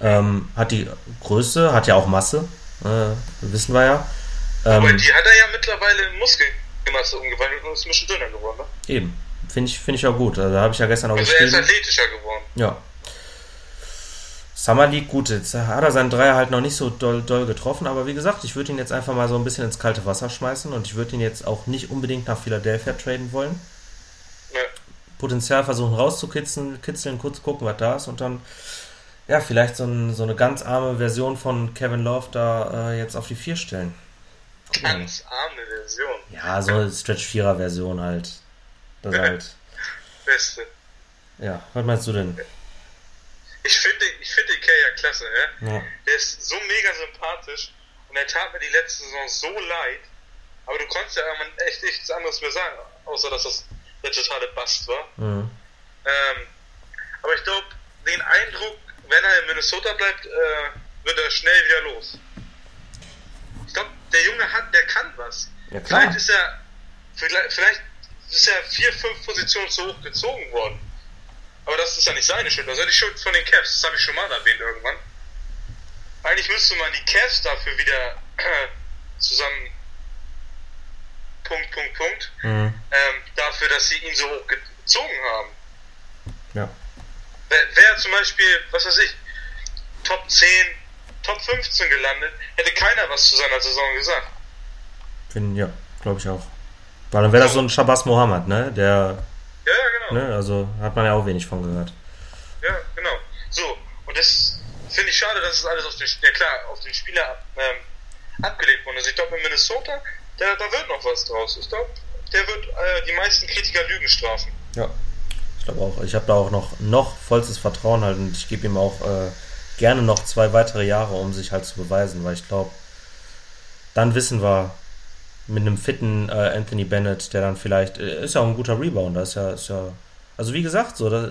Ähm, hat die Größe, hat ja auch Masse, äh, wissen wir ja. Ähm, Aber die hat er ja mittlerweile in Muskelmasse umgewandelt und ist ein bisschen dünner geworden, ne? Eben. Finde ich, find ich auch gut. Also, da habe ich ja gestern auch also geschrieben. Er ist athletischer geworden. Ja. Summer League, gut, jetzt hat er seinen Dreier halt noch nicht so doll, doll getroffen, aber wie gesagt, ich würde ihn jetzt einfach mal so ein bisschen ins kalte Wasser schmeißen und ich würde ihn jetzt auch nicht unbedingt nach Philadelphia traden wollen. Nee. Potenzial versuchen rauszukitzeln, kitzeln, kurz gucken, was da ist und dann, ja, vielleicht so, ein, so eine ganz arme Version von Kevin Love da äh, jetzt auf die vier stellen. Ganz arme Version. Ja, so Stretch-Vierer-Version halt. Das halt. Beste. Ja, was meinst du denn? Ich finde ich find den Kerl ja klasse, ne? Ja. Der ist so mega sympathisch und er tat mir die letzte Saison so leid. Aber du konntest ja echt nichts anderes mehr sagen, außer dass das der totale Bast war. Mhm. Ähm, aber ich glaube, den Eindruck, wenn er in Minnesota bleibt, äh, wird er schnell wieder los. Ich glaube, der Junge hat, der kann was. Ja, vielleicht ist er, vielleicht, vielleicht ist er vier, fünf Positionen zu hoch gezogen worden. Aber das ist ja nicht seine Schuld, das ist ja die Schuld von den Cavs. Das habe ich schon mal erwähnt irgendwann. Eigentlich müsste man die Cavs dafür wieder zusammen. Punkt, Punkt, Punkt. Mhm. Ähm, dafür, dass sie ihn so hoch gezogen haben. Ja. Wäre wär zum Beispiel, was weiß ich, Top 10, Top 15 gelandet, hätte keiner was zu seiner Saison gesagt. Find, ja, glaube ich auch. Weil dann wäre das so ein Shabazz Mohammed, ne? Der ja, ja, genau. Ne? Also hat man ja auch wenig von gehört. Ja, genau. So, und das finde ich schade, dass es alles auf den, ja klar, auf den Spieler ähm, abgelegt wurde. Also ich glaube in Minnesota, da, da wird noch was draus. Ich glaube, der wird äh, die meisten Kritiker Lügen strafen. Ja, ich glaube auch. Ich habe da auch noch, noch vollstes Vertrauen halt und ich gebe ihm auch äh, gerne noch zwei weitere Jahre, um sich halt zu beweisen, weil ich glaube, dann wissen wir, mit einem fitten äh, Anthony Bennett, der dann vielleicht, äh, ist ja auch ein guter Rebounder, ist ja, ist ja, also wie gesagt, so, da,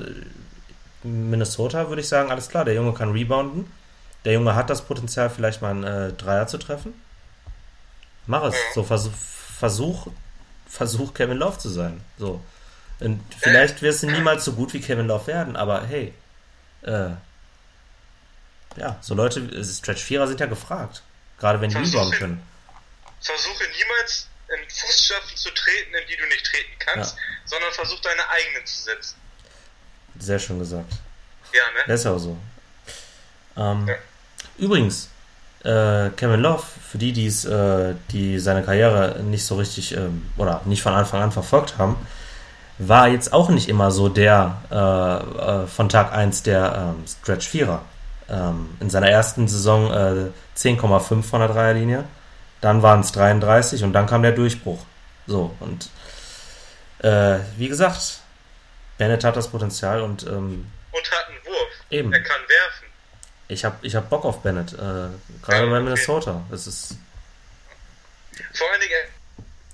Minnesota würde ich sagen, alles klar, der Junge kann rebounden, der Junge hat das Potenzial, vielleicht mal einen äh, Dreier zu treffen. Mach es, so versuch, versuch, versuch Kevin Love zu sein, so. Und vielleicht wirst du niemals so gut wie Kevin Love werden, aber hey, äh, ja, so Leute, Stretch Vierer sind ja gefragt, gerade wenn die rebounden können versuche niemals in Fußstapfen zu treten, in die du nicht treten kannst, ja. sondern versuch deine eigenen zu setzen. Sehr schön gesagt. Ja, ne? Das ist auch so. Ähm, ja. Übrigens, äh, Kevin Love, für die, die's, äh, die seine Karriere nicht so richtig ähm, oder nicht von Anfang an verfolgt haben, war jetzt auch nicht immer so der äh, äh von Tag 1 der ähm, Stretch Vierer. Ähm, in seiner ersten Saison 10,5 äh, von der Dreierlinie dann waren es 33 und dann kam der Durchbruch. So, und äh, wie gesagt, Bennett hat das Potenzial und. Ähm, und hat einen Wurf. Eben. Er kann werfen. Ich habe ich hab Bock auf Bennett, äh, gerade ja, bei Minnesota. Das ist. Vor allen Dingen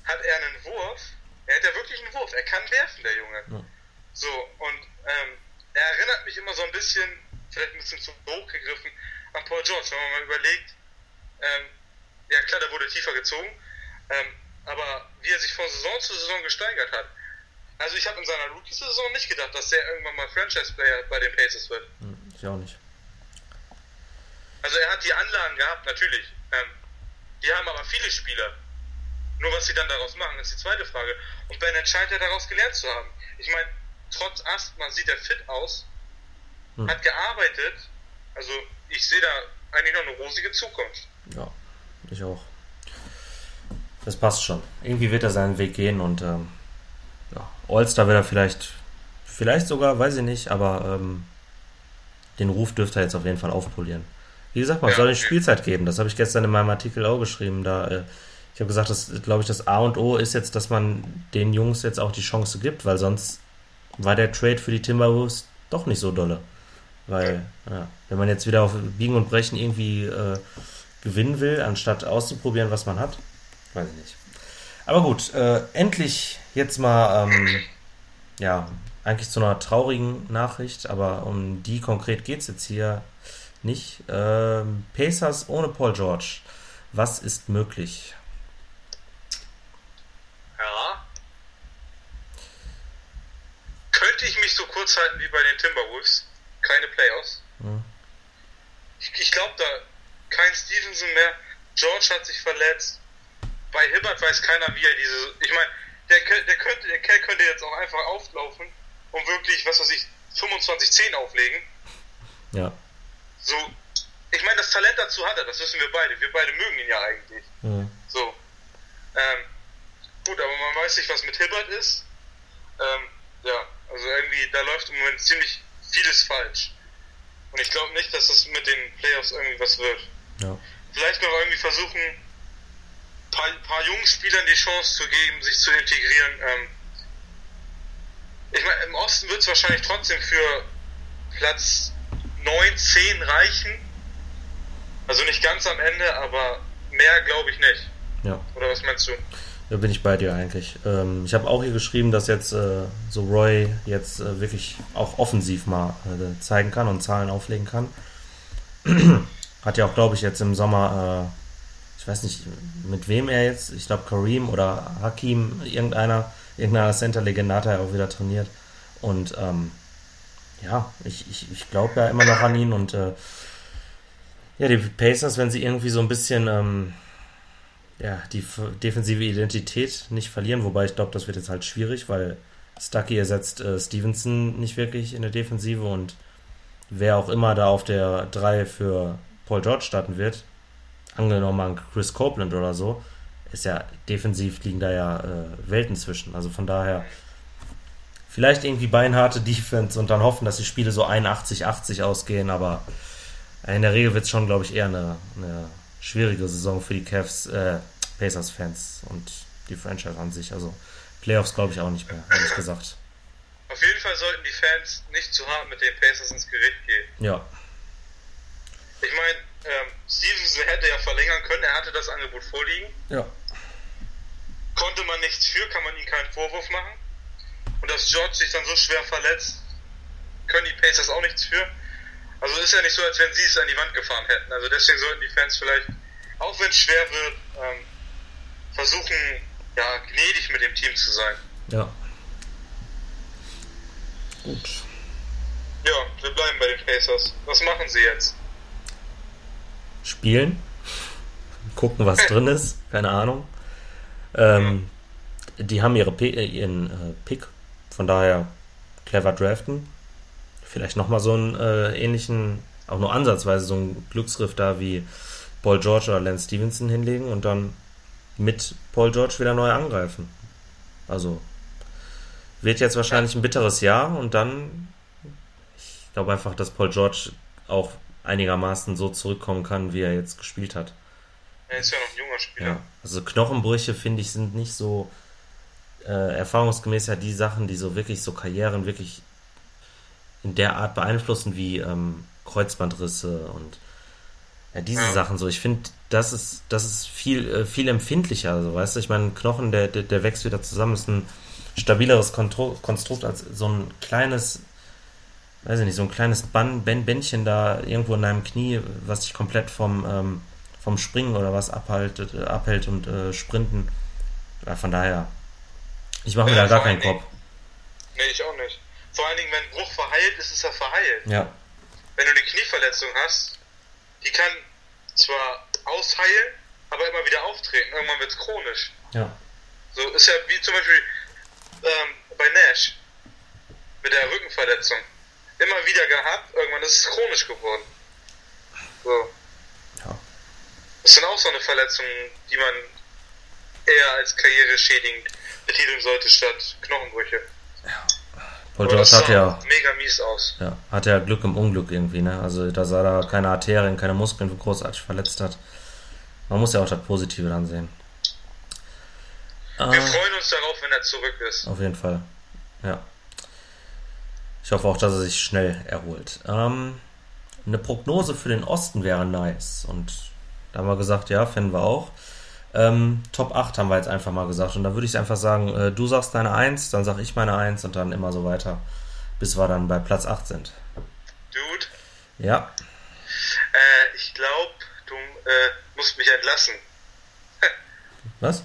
hat er einen Wurf. Er hat ja wirklich einen Wurf. Er kann werfen, der Junge. Ja. So, und ähm, er erinnert mich immer so ein bisschen, vielleicht ein bisschen zu hoch gegriffen, an Paul George, wenn man mal überlegt, ähm, ja klar, der wurde tiefer gezogen, ähm, aber wie er sich von Saison zu Saison gesteigert hat. Also ich habe in seiner Rookie-Saison nicht gedacht, dass der irgendwann mal Franchise-Player bei den Pacers wird. Hm, ich auch nicht. Also er hat die Anlagen gehabt, natürlich. Ähm, die haben aber viele Spieler. Nur was sie dann daraus machen, ist die zweite Frage. Und Bennett scheint ja daraus gelernt zu haben. Ich meine, trotz Asthma sieht er fit aus, hm. hat gearbeitet, also ich sehe da eigentlich noch eine rosige Zukunft. Ja, ich auch. Das passt schon. Irgendwie wird er seinen Weg gehen und ähm, ja, All-Star wird er vielleicht, vielleicht sogar, weiß ich nicht, aber ähm, den Ruf dürfte er jetzt auf jeden Fall aufpolieren. Wie gesagt, man ja, soll eine Spielzeit geben. Das habe ich gestern in meinem Artikel auch geschrieben. Da, äh, ich habe gesagt, dass, glaube ich, das A und O ist jetzt, dass man den Jungs jetzt auch die Chance gibt, weil sonst war der Trade für die Timberwolves doch nicht so dolle. Weil, ja, wenn man jetzt wieder auf Biegen und Brechen irgendwie äh, gewinnen will, anstatt auszuprobieren, was man hat, weiß ich nicht. Aber gut, äh, endlich jetzt mal, ähm, ja, eigentlich zu einer traurigen Nachricht, aber um die konkret geht es jetzt hier nicht. Ähm, Pacers ohne Paul George. Was ist möglich? Ja. Könnte ich mich so kurz halten wie bei den Timberwolves? Keine Playoffs. Hm. Ich, ich glaube da kein Stevenson mehr. George hat sich verletzt. Bei Hibbert weiß keiner, wie er diese. Ich meine, der, der, könnte, der Kerl könnte jetzt auch einfach auflaufen und wirklich, was weiß ich, 25-10 auflegen. Ja. So, ich meine, das Talent dazu hat er, das wissen wir beide. Wir beide mögen ihn ja eigentlich. Mhm. So. Ähm, gut, aber man weiß nicht, was mit Hibbert ist. Ähm, ja, also irgendwie, da läuft im Moment ziemlich vieles falsch. Und ich glaube nicht, dass das mit den Playoffs irgendwie was wird. Ja. Vielleicht noch irgendwie versuchen, ein paar, paar jungen Spielern die Chance zu geben, sich zu integrieren. Ähm, ich meine, im Osten wird es wahrscheinlich trotzdem für Platz 9, 10 reichen. Also nicht ganz am Ende, aber mehr glaube ich nicht. Ja. Oder was meinst du? Da bin ich bei dir eigentlich. Ähm, ich habe auch hier geschrieben, dass jetzt äh, so Roy jetzt äh, wirklich auch offensiv mal äh, zeigen kann und Zahlen auflegen kann. Hat ja auch, glaube ich, jetzt im Sommer, äh, ich weiß nicht, mit wem er jetzt, ich glaube Kareem oder Hakim, irgendeiner, irgendeiner Center-Legende hat er auch wieder trainiert. Und ähm, ja, ich, ich, ich glaube ja immer noch an ihn und äh, ja, die Pacers, wenn sie irgendwie so ein bisschen ähm, ja, die defensive Identität nicht verlieren, wobei ich glaube, das wird jetzt halt schwierig, weil Stucky ersetzt äh, Stevenson nicht wirklich in der Defensive und wer auch immer da auf der 3 für Paul George starten wird, angenommen an Chris Copeland oder so, ist ja defensiv liegen da ja äh, Welten zwischen. Also von daher vielleicht irgendwie beinharte Defense und dann hoffen, dass die Spiele so 81-80 ausgehen, aber in der Regel wird es schon, glaube ich, eher eine, eine, schwierige Saison für die Cavs, äh, Pacers-Fans und die Franchise an sich. Also Playoffs glaube ich auch nicht mehr, ehrlich gesagt. Auf jeden Fall sollten die Fans nicht zu hart mit den Pacers ins Gericht gehen. Ja. Ich meine, ähm, Stevenson hätte ja verlängern können, er hatte das Angebot vorliegen. Ja. Konnte man nichts für, kann man ihm keinen Vorwurf machen. Und dass George sich dann so schwer verletzt, können die Pacers auch nichts für. Also ist ja nicht so, als wenn sie es an die Wand gefahren hätten. Also deswegen sollten die Fans vielleicht, auch wenn es schwer wird, ähm, versuchen, ja, gnädig mit dem Team zu sein. Ja. Gut. Ja, wir bleiben bei den Pacers. Was machen sie jetzt? Spielen. Gucken, was drin ist. Keine Ahnung. Ähm, die haben ihre P ihren äh, Pick von daher clever draften. Vielleicht nochmal so einen äh, ähnlichen, auch nur ansatzweise so einen Glücksgriff da wie Paul George oder Lance Stevenson hinlegen und dann mit Paul George wieder neu angreifen. Also wird jetzt wahrscheinlich ein bitteres Jahr und dann, ich glaube einfach, dass Paul George auch einigermaßen so zurückkommen kann, wie er jetzt gespielt hat. Er ist ja noch ein junger Spieler. Ja, also Knochenbrüche, finde ich, sind nicht so äh, erfahrungsgemäß ja die Sachen, die so wirklich so Karrieren wirklich in der Art beeinflussen wie ähm, Kreuzbandrisse und ja, diese ja. Sachen so. Ich finde, das ist, das ist viel, äh, viel empfindlicher. Also, weißt du, ich meine, Knochen, der, der, der wächst wieder zusammen, ist ein stabileres Kontro Konstrukt als so ein kleines, weiß ich nicht, so ein kleines Bändchen da irgendwo in deinem Knie, was dich komplett vom, ähm, vom Springen oder was abhaltet, äh, abhält und äh, Sprinten. Ja, von daher, ich mache mir ja, da gar keinen Kopf. Nee, ich auch nicht. Vor allen Dingen, wenn Bruch verheilt, ist es ja verheilt. Ja. Wenn du eine Knieverletzung hast, die kann zwar ausheilen, aber immer wieder auftreten. Irgendwann wird es chronisch. Ja. So ist ja wie zum Beispiel ähm, bei Nash mit der Rückenverletzung. Immer wieder gehabt, irgendwann ist es chronisch geworden. auch so eine Verletzung, die man eher als karriereschädigend betiteln sollte statt Knochenbrüche. Ja. Paul George hat ja mega mies aus. Ja, hat ja Glück im Unglück irgendwie, ne? Also, dass er da keine Arterien, keine Muskeln großartig verletzt hat. Man muss ja auch das Positive dann sehen. Wir ah, freuen uns darauf, wenn er zurück ist. Auf jeden Fall. Ja. Ich hoffe auch, dass er sich schnell erholt. Ähm, eine Prognose für den Osten wäre nice. Und da haben wir gesagt, ja, finden wir auch. Ähm, Top 8 haben wir jetzt einfach mal gesagt. Und da würde ich einfach sagen, äh, du sagst deine 1, dann sag ich meine 1 und dann immer so weiter, bis wir dann bei Platz 8 sind. Dude? Ja. Äh, ich glaube, du äh, musst mich entlassen. Was?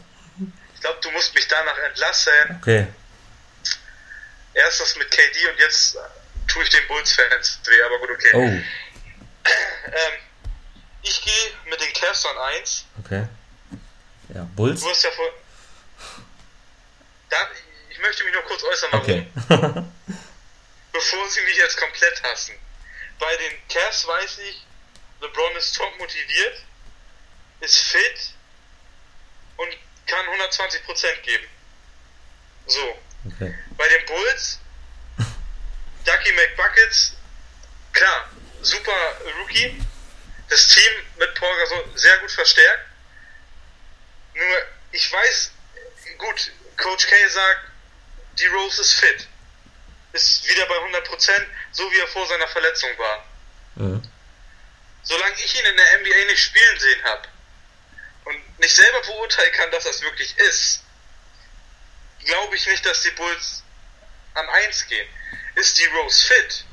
Ich glaube, du musst mich danach entlassen. Okay. Erst das mit KD und jetzt tue ich den Bulls-Fans weh, aber gut, okay. Oh. ähm, ich gehe mit den Cavs an 1. Okay. Ja, Bulls. Du hast ja vor. Da, ich möchte mich nur kurz äußern, warum. Okay. bevor sie mich jetzt komplett hassen. Bei den Cavs weiß ich, LeBron ist top motiviert, ist fit und kann 120% geben. So. Okay. Bei den Bulls, Ducky McBuckets, klar, super Rookie. Das Team mit Paul Gasol sehr gut verstärkt. Nur, ich weiß, gut, Coach K sagt, die Rose ist fit. Ist wieder bei 100%, so wie er vor seiner Verletzung war. Mhm. Solange ich ihn in der NBA nicht spielen sehen habe und nicht selber beurteilen kann, dass das wirklich ist, glaube ich nicht, dass die Bulls an 1 gehen. Ist die Rose fit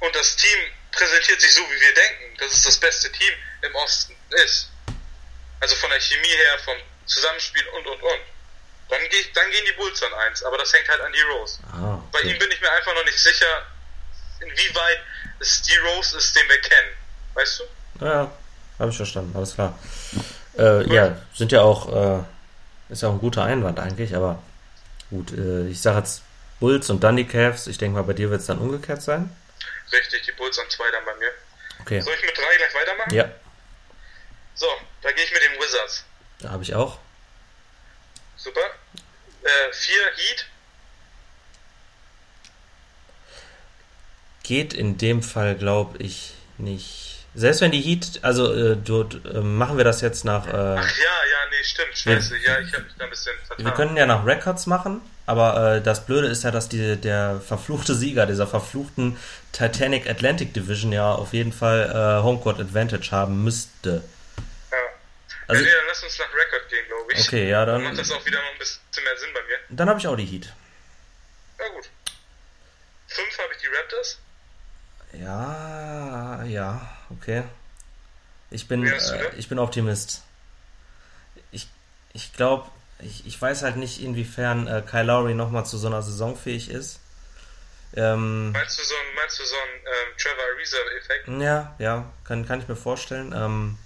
und das Team präsentiert sich so, wie wir denken, dass es das beste Team im Osten ist, also von der Chemie her, vom Zusammenspiel und und und. Dann, geht, dann gehen die Bulls an eins, aber das hängt halt an die Rose. Ah, okay. Bei ihm bin ich mir einfach noch nicht sicher, inwieweit es die Rose ist, den wir kennen. Weißt du? Ja, habe ich verstanden, alles klar. Äh, ja, sind ja auch, äh, ist ja auch ein guter Einwand eigentlich, aber gut, äh, ich sage jetzt Bulls und dann die Cavs. Ich denke mal, bei dir wird es dann umgekehrt sein. Richtig, die Bulls an zwei dann bei mir. Okay. Soll ich mit drei gleich weitermachen? Ja. So, da gehe ich mit den Wizards. Da habe ich auch. Super. Äh, vier Heat. Geht in dem Fall, glaube ich, nicht. Selbst wenn die Heat, also äh, dort äh, machen wir das jetzt nach. Äh, Ach ja, ja, nee, stimmt, scheiße, ja, ich habe mich da ein bisschen vertan. Wir können ja nach Records machen, aber äh, das Blöde ist ja, dass die, der verfluchte Sieger dieser verfluchten Titanic Atlantic Division ja auf jeden Fall äh, Homecourt Advantage haben müsste. Also, ja, nee, dann lass uns nach Record gehen, glaube ich. Okay, ja, dann. Dann macht das auch wieder noch ein bisschen mehr Sinn bei mir. Dann habe ich auch die Heat. Ja, gut. Fünf habe ich die Raptors. Ja, ja, okay. Ich bin, äh, ich bin Optimist. Ich, ich glaube, ich, ich weiß halt nicht, inwiefern äh, Kyle Lowry nochmal zu so einer Saison fähig ist. Ähm, meinst du so ein, meinst du so ein ähm, Trevor Ariza-Effekt? Ja, ja, kann, kann ich mir vorstellen. Ähm,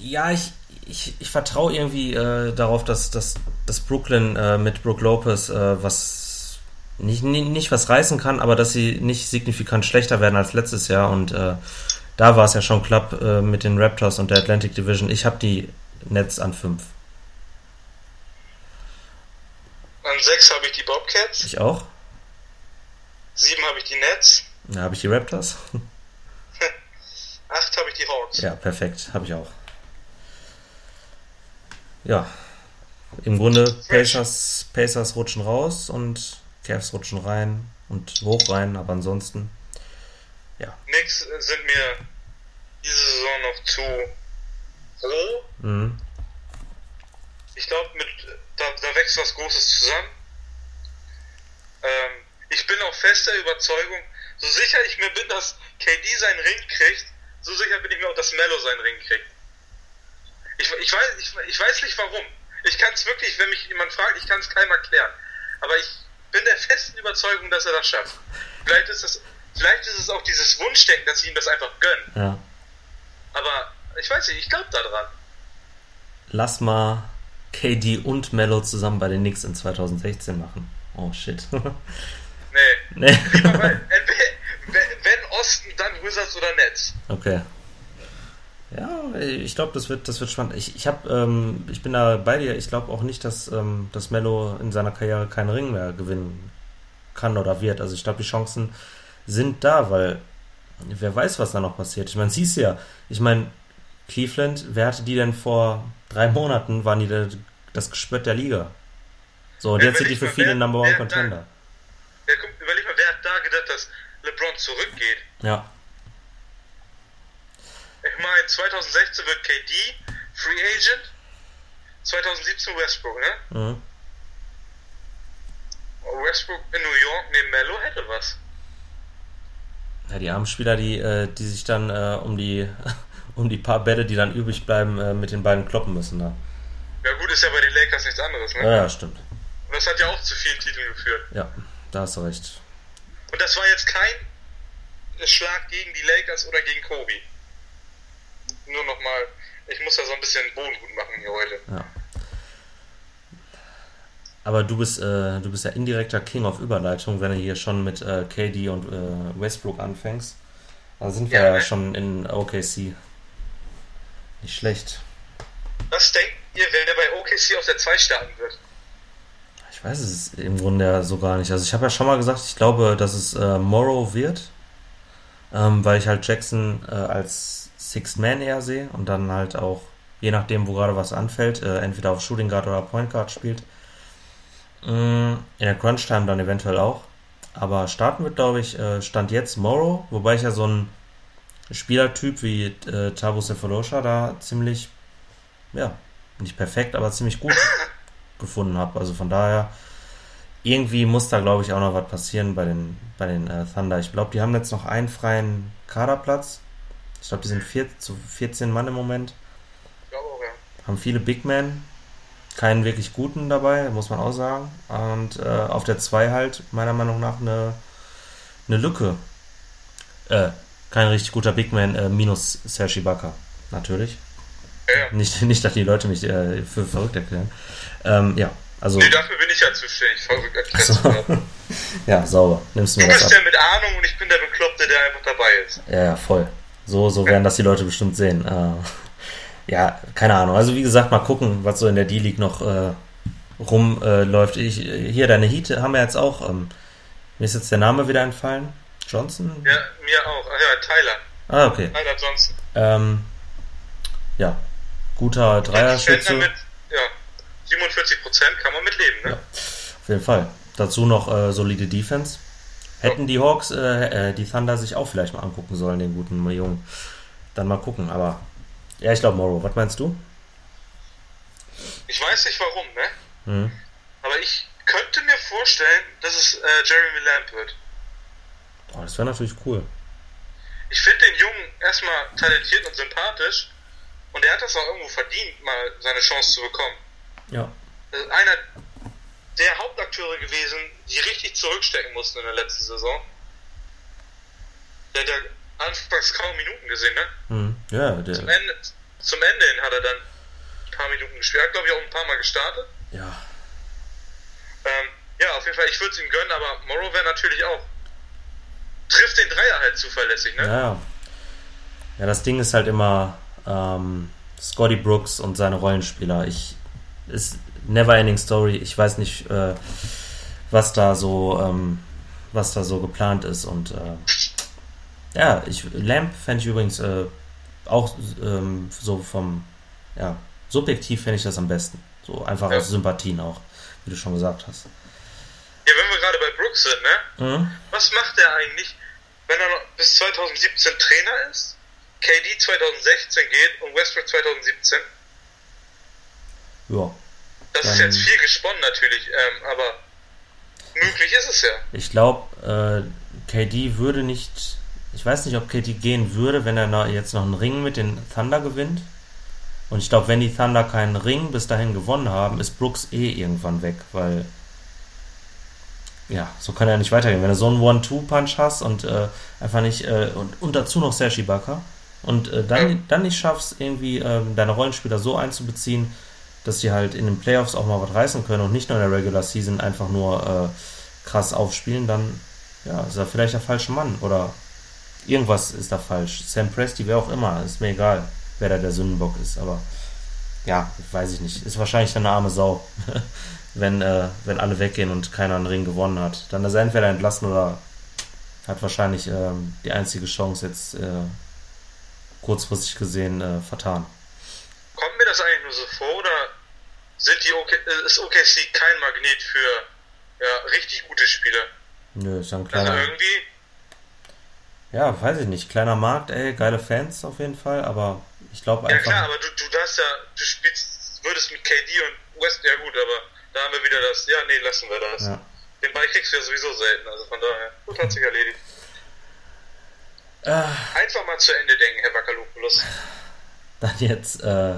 ja, ich, ich, ich vertraue irgendwie äh, darauf, dass, dass, dass Brooklyn äh, mit Brook Lopez äh, was nicht, nicht, nicht was reißen kann, aber dass sie nicht signifikant schlechter werden als letztes Jahr. Und äh, da war es ja schon knapp äh, mit den Raptors und der Atlantic Division. Ich habe die Nets an 5. An 6 habe ich die Bobcats. Ich auch. 7 habe ich die Nets. Da habe ich die Raptors. 8 habe ich die Hawks. Ja, perfekt. Habe ich auch ja, im Grunde Pacers, Pacers rutschen raus und Cavs rutschen rein und hoch rein, aber ansonsten, ja. Nix sind mir diese Saison noch zu roh. Mhm. Ich glaube, da, da wächst was Großes zusammen. Ähm, ich bin auch fester Überzeugung, so sicher ich mir bin, dass KD seinen Ring kriegt, so sicher bin ich mir auch, dass Mello seinen Ring kriegt. Ich, ich, weiß, ich, ich weiß nicht warum. Ich kann es wirklich, wenn mich jemand fragt, ich kann es keinem erklären. Aber ich bin der festen Überzeugung, dass er das schafft. Vielleicht ist es, vielleicht ist es auch dieses Wunschdenken, dass sie ihm das einfach gönnen. Ja. Aber ich weiß nicht, ich glaube daran. Lass mal KD und Mello zusammen bei den Knicks in 2016 machen. Oh shit. nee. Nee. Wenn Osten, dann Wizards oder Nets. Okay. Ja, ich glaube, das wird, das wird spannend. Ich, ich, hab, ähm, ich bin da bei dir. Ich glaube auch nicht, dass, ähm, dass Mello in seiner Karriere keinen Ring mehr gewinnen kann oder wird. Also ich glaube, die Chancen sind da, weil wer weiß, was da noch passiert. Ich meine, siehst ja. Ich meine, Cleveland, wer hatte die denn vor drei Monaten, waren die das Gespött der Liga. So, und ja, jetzt sind die für viele wer, Number One Contender. Ja, guck, überleg mal, wer hat da gedacht, dass LeBron zurückgeht? Ja. Meine, 2016 wird KD Free Agent, 2017 Westbrook, ne? Mhm. Westbrook in New York neben Mello hätte was. Ja, die armen Spieler, die, äh, die sich dann äh, um die um die paar Bälle, die dann übrig bleiben, äh, mit den beiden kloppen müssen. Ne? Ja gut, ist ja bei den Lakers nichts anderes, ne? Ja, ja, stimmt. Und das hat ja auch zu vielen Titeln geführt. Ja, da hast du recht. Und das war jetzt kein Schlag gegen die Lakers oder gegen Kobe. Nur nochmal, ich muss da so ein bisschen Boden gut machen hier heute. Ja. Aber du bist, äh, du bist ja indirekter King of Überleitung, wenn du hier schon mit äh, KD und äh, Westbrook anfängst. Da sind wir ja, ja schon in OKC. Nicht schlecht. Was denkt ihr, wer bei OKC auf der 2 starten wird? Ich weiß es im Grunde ja so gar nicht. Also ich habe ja schon mal gesagt, ich glaube, dass es äh, Morrow wird, ähm, weil ich halt Jackson äh, als Sixth Man eher sehe und dann halt auch, je nachdem, wo gerade was anfällt, äh, entweder auf Shooting Guard oder Point Guard spielt. Mm, in der Crunch Time dann eventuell auch. Aber starten wird, glaube ich, äh, Stand jetzt Morrow, wobei ich ja so ein Spielertyp wie äh, Tabu Cephalosha da ziemlich, ja, nicht perfekt, aber ziemlich gut gefunden habe. Also von daher, irgendwie muss da, glaube ich, auch noch was passieren bei den, bei den äh, Thunder. Ich glaube, die haben jetzt noch einen freien Kaderplatz. Ich glaube, die sind vier, zu 14 Mann im Moment. Ich glaube auch, ja. Haben viele Big Men keinen wirklich guten dabei, muss man auch sagen. Und äh, auf der 2 halt meiner Meinung nach eine, eine Lücke. Äh, kein richtig guter Big Man, äh, minus Serge Ibaka, natürlich. Ja. Nicht, nicht, dass die Leute mich äh, für verrückt erklären. Ähm, ja, also. Nee, dafür bin ich ja zuständig, verrückt erklärt so. Ja, sauber. Nimmst du mir du bist der mit Ahnung und ich bin der Bekloppte, der einfach dabei ist. Ja, ja voll. So, so werden das die Leute bestimmt sehen. Äh, ja, keine Ahnung. Also wie gesagt, mal gucken, was so in der D-League noch äh, rumläuft. Äh, hier, deine Heat haben wir jetzt auch. Ähm, mir ist jetzt der Name wieder entfallen. Johnson? Ja, mir auch. Ach ja, Tyler. Ah, okay. Tyler Johnson. Ähm, ja, guter Dreierschütze. Ja, 47 Prozent kann man mitleben, ne? Ja, auf jeden Fall. Dazu noch äh, solide Defense. Hätten die Hawks, äh, äh, die Thunder sich auch vielleicht mal angucken sollen, den guten Jungen. Dann mal gucken, aber ja, ich glaube Morrow. Was meinst du? Ich weiß nicht warum, ne? Mhm. Aber ich könnte mir vorstellen, dass es äh, Jeremy Lamb wird. Oh, das wäre natürlich cool. Ich finde den Jungen erstmal talentiert und sympathisch und er hat das auch irgendwo verdient, mal seine Chance zu bekommen. Ja. Das ist einer der Hauptakteure gewesen, die richtig zurückstecken mussten in der letzten Saison. Der hat ja anfangs kaum Minuten gesehen, ne? Hm. Ja, der. Zum Ende, zum Ende hin hat er dann ein paar Minuten gespielt. Hat, glaube ich, auch ein paar Mal gestartet. Ja. Ähm, ja, auf jeden Fall, ich würde es ihm gönnen, aber Morrow wäre natürlich auch. Trifft den Dreier halt zuverlässig, ne? Ja. Ja, das Ding ist halt immer ähm, Scotty Brooks und seine Rollenspieler. Ich ist never ending story. Ich weiß nicht, äh, was da so, ähm, was da so geplant ist und äh, ja, ich, Lamp fände ich übrigens äh, auch ähm, so vom, ja, subjektiv fände ich das am besten. So einfach ja. aus Sympathien auch, wie du schon gesagt hast. Ja, wenn wir gerade bei Brooks sind, ne? Mhm. Was macht der eigentlich, wenn er noch bis 2017 Trainer ist, KD 2016 geht und Westbrook 2017? Ja. Das ist jetzt viel gesponnen natürlich, ähm, aber möglich ist es ja. Ich glaube, äh, KD würde nicht ich weiß nicht, ob Katie gehen würde, wenn er jetzt noch einen Ring mit den Thunder gewinnt. Und ich glaube, wenn die Thunder keinen Ring bis dahin gewonnen haben, ist Brooks eh irgendwann weg, weil ja, so kann er nicht weitergehen. Wenn du so einen One-Two-Punch hast und äh, einfach nicht, äh, und, und dazu noch Sergi Ibaka und äh, dann, dann nicht schaffst, irgendwie ähm, deine Rollenspieler so einzubeziehen, dass sie halt in den Playoffs auch mal was reißen können und nicht nur in der Regular Season einfach nur äh, krass aufspielen, dann ja, ist er vielleicht der falsche Mann oder irgendwas ist da falsch. Sam Presti, wer auch immer, ist mir egal. wer da der Sündenbock ist. Aber ja, weiß ich nicht. Ist wahrscheinlich eine arme Sau, wenn, äh, wenn alle weggehen und keiner einen Ring gewonnen hat. Dann ist er entweder entlassen oder hat wahrscheinlich ähm, die einzige Chance jetzt äh, kurzfristig gesehen äh, vertan. Kommt mir das eigentlich nur so vor oder sind die OK, äh, ist OKC kein Magnet für ja, richtig gute Spieler? Nö, ist ja ein also kleiner. Also irgendwie. Ja, weiß ich nicht. Kleiner Markt, ey, geile Fans auf jeden Fall, aber ich glaube einfach. Ja klar, aber du, du darfst ja, du spielst, würdest mit KD und West, ja gut, aber da haben wir wieder das, ja, nee, lassen wir das. Ja. Den Ball kriegst du ja sowieso selten, also von daher, gut, hat sich erledigt. Äh, Einfach mal zu Ende denken, Herr Bakalopoulos. Dann jetzt, äh,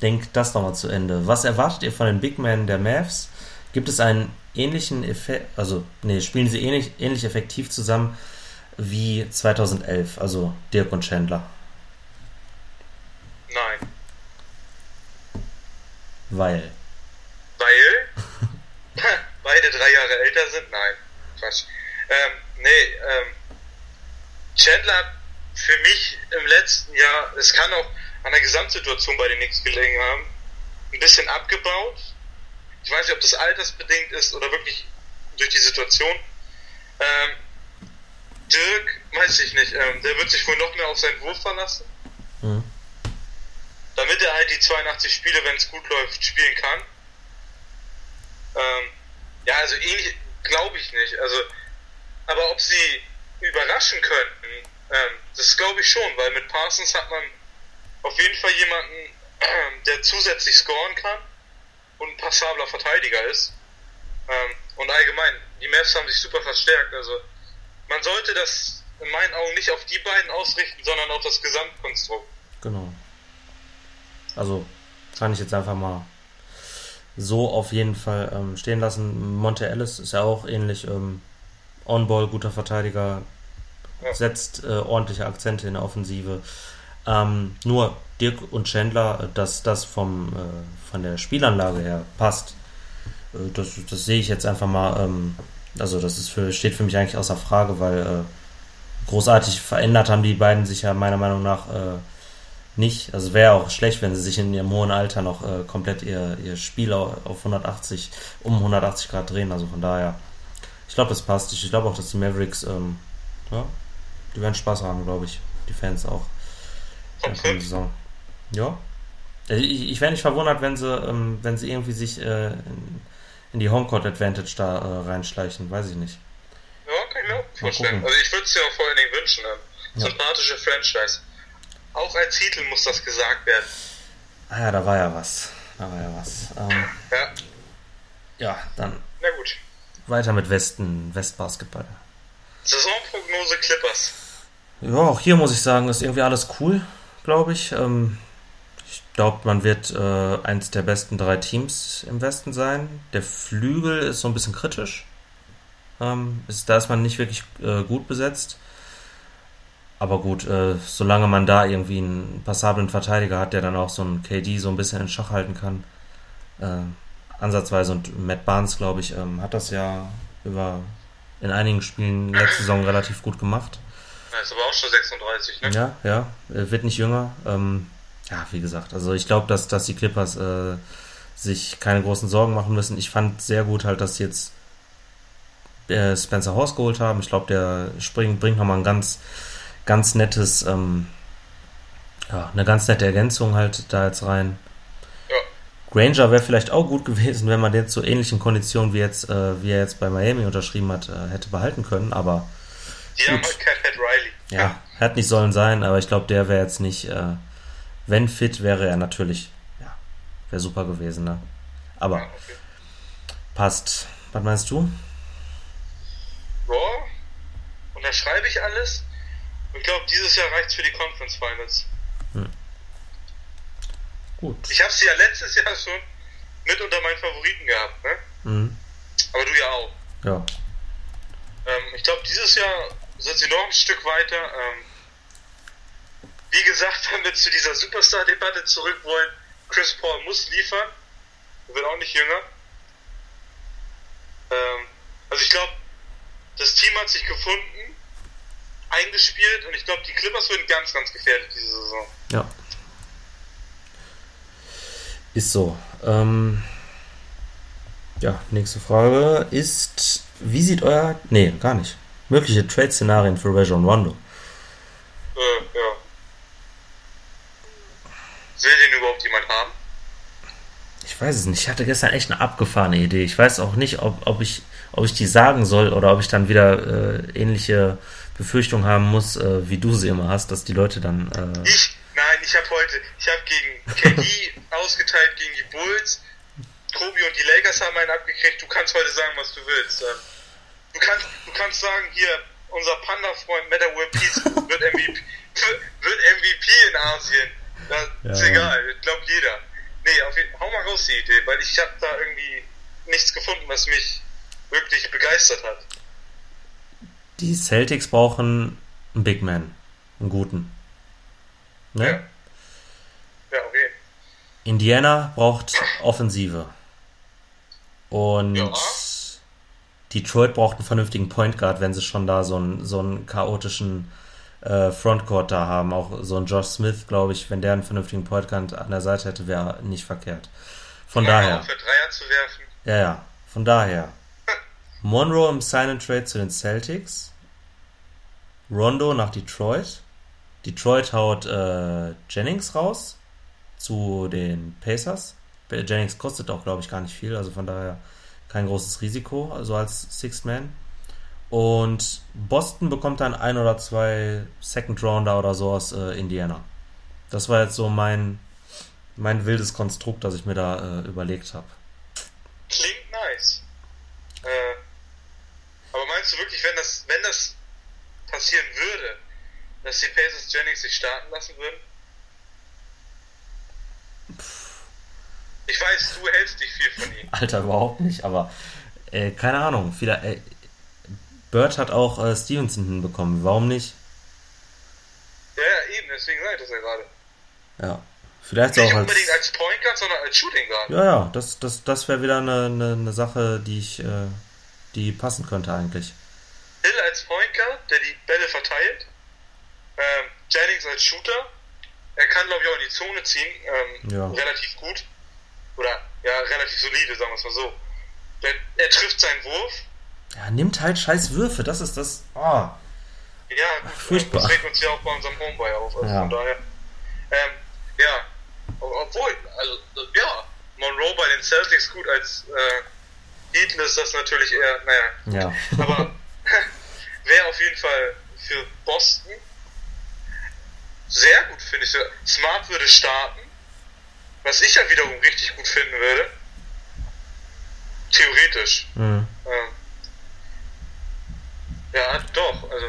denkt das nochmal zu Ende. Was erwartet ihr von den Big Men der Mavs? Gibt es einen ähnlichen Effekt, also, nee, spielen sie ähnlich, ähnlich effektiv zusammen wie 2011, also Dirk und Chandler? Nein. Weil? Weil beide drei Jahre älter sind? Nein. Quatsch. Ähm, nee, ähm, Chandler hat für mich im letzten Jahr, es kann auch an der Gesamtsituation bei den Knicks gelegen haben, ein bisschen abgebaut. Ich weiß nicht, ob das altersbedingt ist oder wirklich durch die Situation. Ähm, Dirk, weiß ich nicht, ähm, der wird sich wohl noch mehr auf seinen Wurf verlassen. Mhm. Damit er halt die 82 Spiele, wenn es gut läuft, spielen kann. Ähm, ja, also ähnlich glaube ich nicht. Also, aber ob sie überraschen könnten, ähm, das glaube ich schon, weil mit Parsons hat man auf jeden Fall jemanden, der zusätzlich scoren kann und ein passabler Verteidiger ist. Ähm, und allgemein, die Mavs haben sich super verstärkt. Also man sollte das in meinen Augen nicht auf die beiden ausrichten, sondern auf das Gesamtkonstrukt. Genau. Also kann ich jetzt einfach mal so auf jeden Fall ähm, stehen lassen. Monte Ellis ist ja auch ähnlich. Ähm, On-Ball, guter Verteidiger, ja. setzt äh, ordentliche Akzente in der Offensive. Ähm, nur Dirk und Chandler, äh, dass das vom, äh, von der Spielanlage her passt, äh, das, das sehe ich jetzt einfach mal. Ähm, also, das ist für, steht für mich eigentlich außer Frage, weil äh, großartig verändert haben die beiden sich ja meiner Meinung nach äh, nicht. Also wäre auch schlecht, wenn sie sich in ihrem hohen Alter noch komplett ihr, ihr Spiel auf 180, um 180 Grad drehen. Also von daher ich glaube, das passt. Ich glaube auch, dass die Mavericks, ähm, ja, die werden Spaß haben, glaube ich. Die Fans auch. Okay. Saison. Ja. Äh, ich, ich wäre nicht verwundert, wenn sie, ähm, wenn sie irgendwie sich äh, in, in, die Homecourt Advantage da äh, reinschleichen. Weiß ich nicht. Ja, kann ich mir auch vorstellen. Also ich würde es dir auch vor allen Dingen wünschen. Ne? Sympathische ja. Franchise. Auch als Titel muss das gesagt werden. Ah ja, da war ja was. Da war ja was. Ähm, ja. Ja, dann. Na gut. Weiter mit Westen, Westbasketball. Saisonprognose Clippers. Ja, auch hier muss ich sagen, ist irgendwie alles cool, glaube ich. Ähm, ich glaube, man wird äh, eins der besten drei Teams im Westen sein. Der Flügel ist so ein bisschen kritisch. Ähm, ist, da ist man nicht wirklich äh, gut besetzt. Aber gut, äh, solange man da irgendwie einen passablen Verteidiger hat, der dann auch so einen KD so ein bisschen in Schach halten kann, äh, ansatzweise. Und Matt Barnes, glaube ich, ähm, hat das ja über in einigen Spielen letzte Saison relativ gut gemacht. Er ist aber auch schon 36, ne? Ja, ja, er wird nicht jünger. Ähm, ja, wie gesagt, also ich glaube, dass, dass die Clippers äh, sich keine großen Sorgen machen müssen. Ich fand sehr gut halt, dass sie jetzt äh, Spencer Horst geholt haben. Ich glaube, der springt, bringt nochmal ein ganz, ganz nettes, ähm, ja, eine ganz nette Ergänzung halt da jetzt rein. Granger wäre vielleicht auch gut gewesen, wenn man den zu ähnlichen Konditionen wie jetzt, äh, wie er jetzt bei Miami unterschrieben hat, äh, hätte behalten können, aber. Die haben halt kein Pat Riley. Ja, hat nicht sollen sein, aber ich glaube, der wäre jetzt nicht, äh, wenn fit wäre er natürlich, ja, wäre super gewesen, ne? Aber ja, okay. passt. Was meinst du? Ja, unterschreibe ich alles. Ich glaube, dieses Jahr reicht für die Conference Finals. Hm. Gut. Ich habe sie ja letztes Jahr schon mit unter meinen Favoriten gehabt, ne? Mhm. Aber du ja auch. Ja. Ähm, ich glaube, dieses Jahr sind sie noch ein Stück weiter. Ähm, wie gesagt, wenn wir zu dieser Superstar-Debatte zurück wollen, Chris Paul muss liefern. Er wird auch nicht jünger. Ähm, also ich glaube, das Team hat sich gefunden, eingespielt und ich glaube, die Clippers würden ganz, ganz gefährlich diese Saison. Ja. Ist so. Ähm, ja, nächste Frage ist, wie sieht euer, nee, gar nicht, mögliche Trade-Szenarien für Rajon Rondo? Äh, ja. Will den überhaupt jemand haben? Ich weiß es nicht. Ich hatte gestern echt eine abgefahrene Idee. Ich weiß auch nicht, ob, ob, ich, ob ich die sagen soll oder ob ich dann wieder äh, ähnliche Befürchtungen haben muss, äh, wie du sie immer hast, dass die Leute dann. Äh ich? Nein, ich habe heute, ich habe gegen KD ausgeteilt gegen die Bulls. Kobe und die Lakers haben einen abgekriegt. Du kannst heute sagen, was du willst. Ähm, du kannst, du kannst sagen, hier, unser Panda-Freund Meta World Peace wird MVP, wird MVP in Asien. Das ja, ist egal, ich glaube jeder. Nee, auf jeden, hau mal raus die Idee, weil ich habe da irgendwie nichts gefunden, was mich wirklich begeistert hat. Die Celtics brauchen einen Big Man, einen guten. Ne? Ja. Ja, okay. Indiana braucht Offensive. Und ja. Detroit braucht einen vernünftigen Point Guard, wenn sie schon da so einen, so einen chaotischen äh, Frontcourt da haben. Auch so ein Josh Smith, glaube ich, wenn der einen vernünftigen Point Guard an der Seite hätte, wäre nicht verkehrt. Von ja, daher. Für Dreier zu werfen. Ja, ja. Von daher. Monroe im Sign and Trade zu den Celtics. Rondo nach Detroit. Detroit haut äh, Jennings raus zu den Pacers. Jennings kostet auch, glaube ich, gar nicht viel, also von daher kein großes Risiko, also als Sixth Man. Und Boston bekommt dann ein oder zwei Second Rounder oder so aus äh, Indiana. Das war jetzt so mein, mein wildes Konstrukt, das ich mir da äh, überlegt habe. Klingt nice. Äh, aber meinst du wirklich, wenn das, wenn das passieren würde, dass die Pacers Jennings sich starten lassen würden? Ich weiß, du hältst nicht viel von ihm. Alter, überhaupt nicht, aber äh, keine Ahnung. Vielleicht, äh, Bird hat auch äh, Stevenson hinbekommen. Warum nicht? Ja, ja, eben, deswegen sage ich das ja gerade. Ja. Vielleicht nicht auch unbedingt als, als Point Guard, sondern als Shooting Guard. Ja, ja, das, das, das wäre wieder eine, eine, eine, Sache, die ich, äh, die passen könnte eigentlich. Hill als Point Guard, der die Bälle verteilt. Ähm, Jennings als Shooter. Er kann, glaube ich, auch in die Zone ziehen. Ähm, ja. Relativ gut. Oder, ja, relativ solide, sagen wir es mal so. Er, er trifft seinen Wurf ja, nimmt halt scheiß Würfe, das ist das. Oh. Ja, furchtbar. Das regt uns ja auch bei unserem Homeboy auf. Also ja. von daher. Ähm, ja, obwohl, also, ja, Monroe bei den Celtics gut als äh, Heaton ist das natürlich eher, naja. Ja. Aber wäre auf jeden Fall für Boston sehr gut, finde ich. Smart würde starten, was ich ja wiederum richtig gut finden würde. Theoretisch. Mhm. Ähm, ja, doch. Also,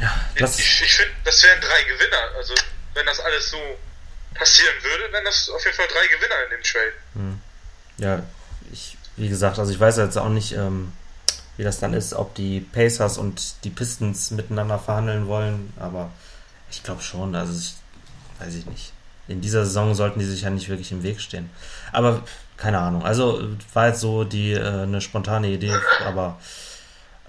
ja, das ich, ich finde, das wären drei Gewinner. Also, wenn das alles so passieren würde, wären das auf jeden Fall drei Gewinner in dem Trade. Hm. Ja, ich, wie gesagt, also ich weiß jetzt auch nicht, ähm, wie das dann ist, ob die Pacers und die Pistons miteinander verhandeln wollen, aber ich glaube schon, also ich weiß ich nicht. In dieser Saison sollten die sich ja nicht wirklich im Weg stehen. Aber keine Ahnung. Also war jetzt so die äh, eine spontane Idee, aber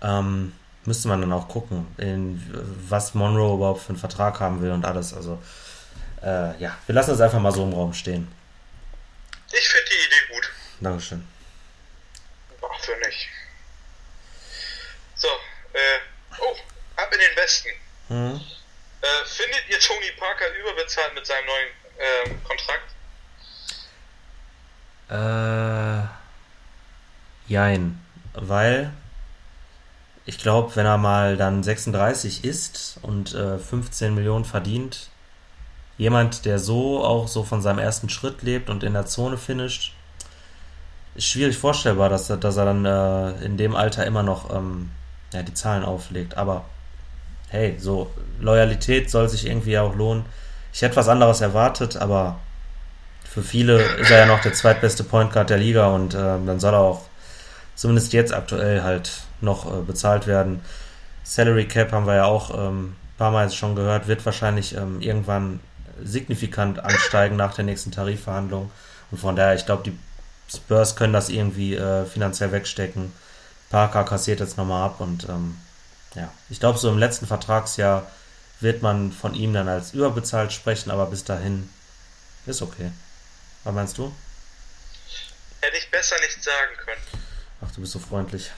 ähm, müsste man dann auch gucken, in, was Monroe überhaupt für einen Vertrag haben will und alles. Also, äh, ja, wir lassen es einfach mal so im Raum stehen. Ich finde die Idee gut. Dankeschön. Ach, für nicht. So, äh, oh, ab in den Westen. Hm. Äh, findet ihr Tony Parker überbezahlt mit seinem neuen ähm, Kontrakt? Äh, jein. Weil ich glaube, wenn er mal dann 36 ist und äh, 15 Millionen verdient, jemand, der so auch so von seinem ersten Schritt lebt und in der Zone finisht, ist schwierig vorstellbar, dass er, dass er dann äh, in dem Alter immer noch ähm, ja, die Zahlen auflegt. Aber hey, so Loyalität soll sich irgendwie auch lohnen. Ich hätte was anderes erwartet, aber für viele ist er ja noch der zweitbeste Point Guard der Liga und äh, dann soll er auch zumindest jetzt aktuell halt noch äh, bezahlt werden. Salary Cap haben wir ja auch ähm, paar Mal schon gehört, wird wahrscheinlich ähm, irgendwann signifikant ansteigen nach der nächsten Tarifverhandlung. Und von daher, ich glaube, die Spurs können das irgendwie äh, finanziell wegstecken. Parker kassiert jetzt nochmal ab und ähm, ja, ich glaube, so im letzten Vertragsjahr wird man von ihm dann als überbezahlt sprechen, aber bis dahin ist okay. Was meinst du? Hätte ich besser nicht sagen können. Ach, du bist so freundlich.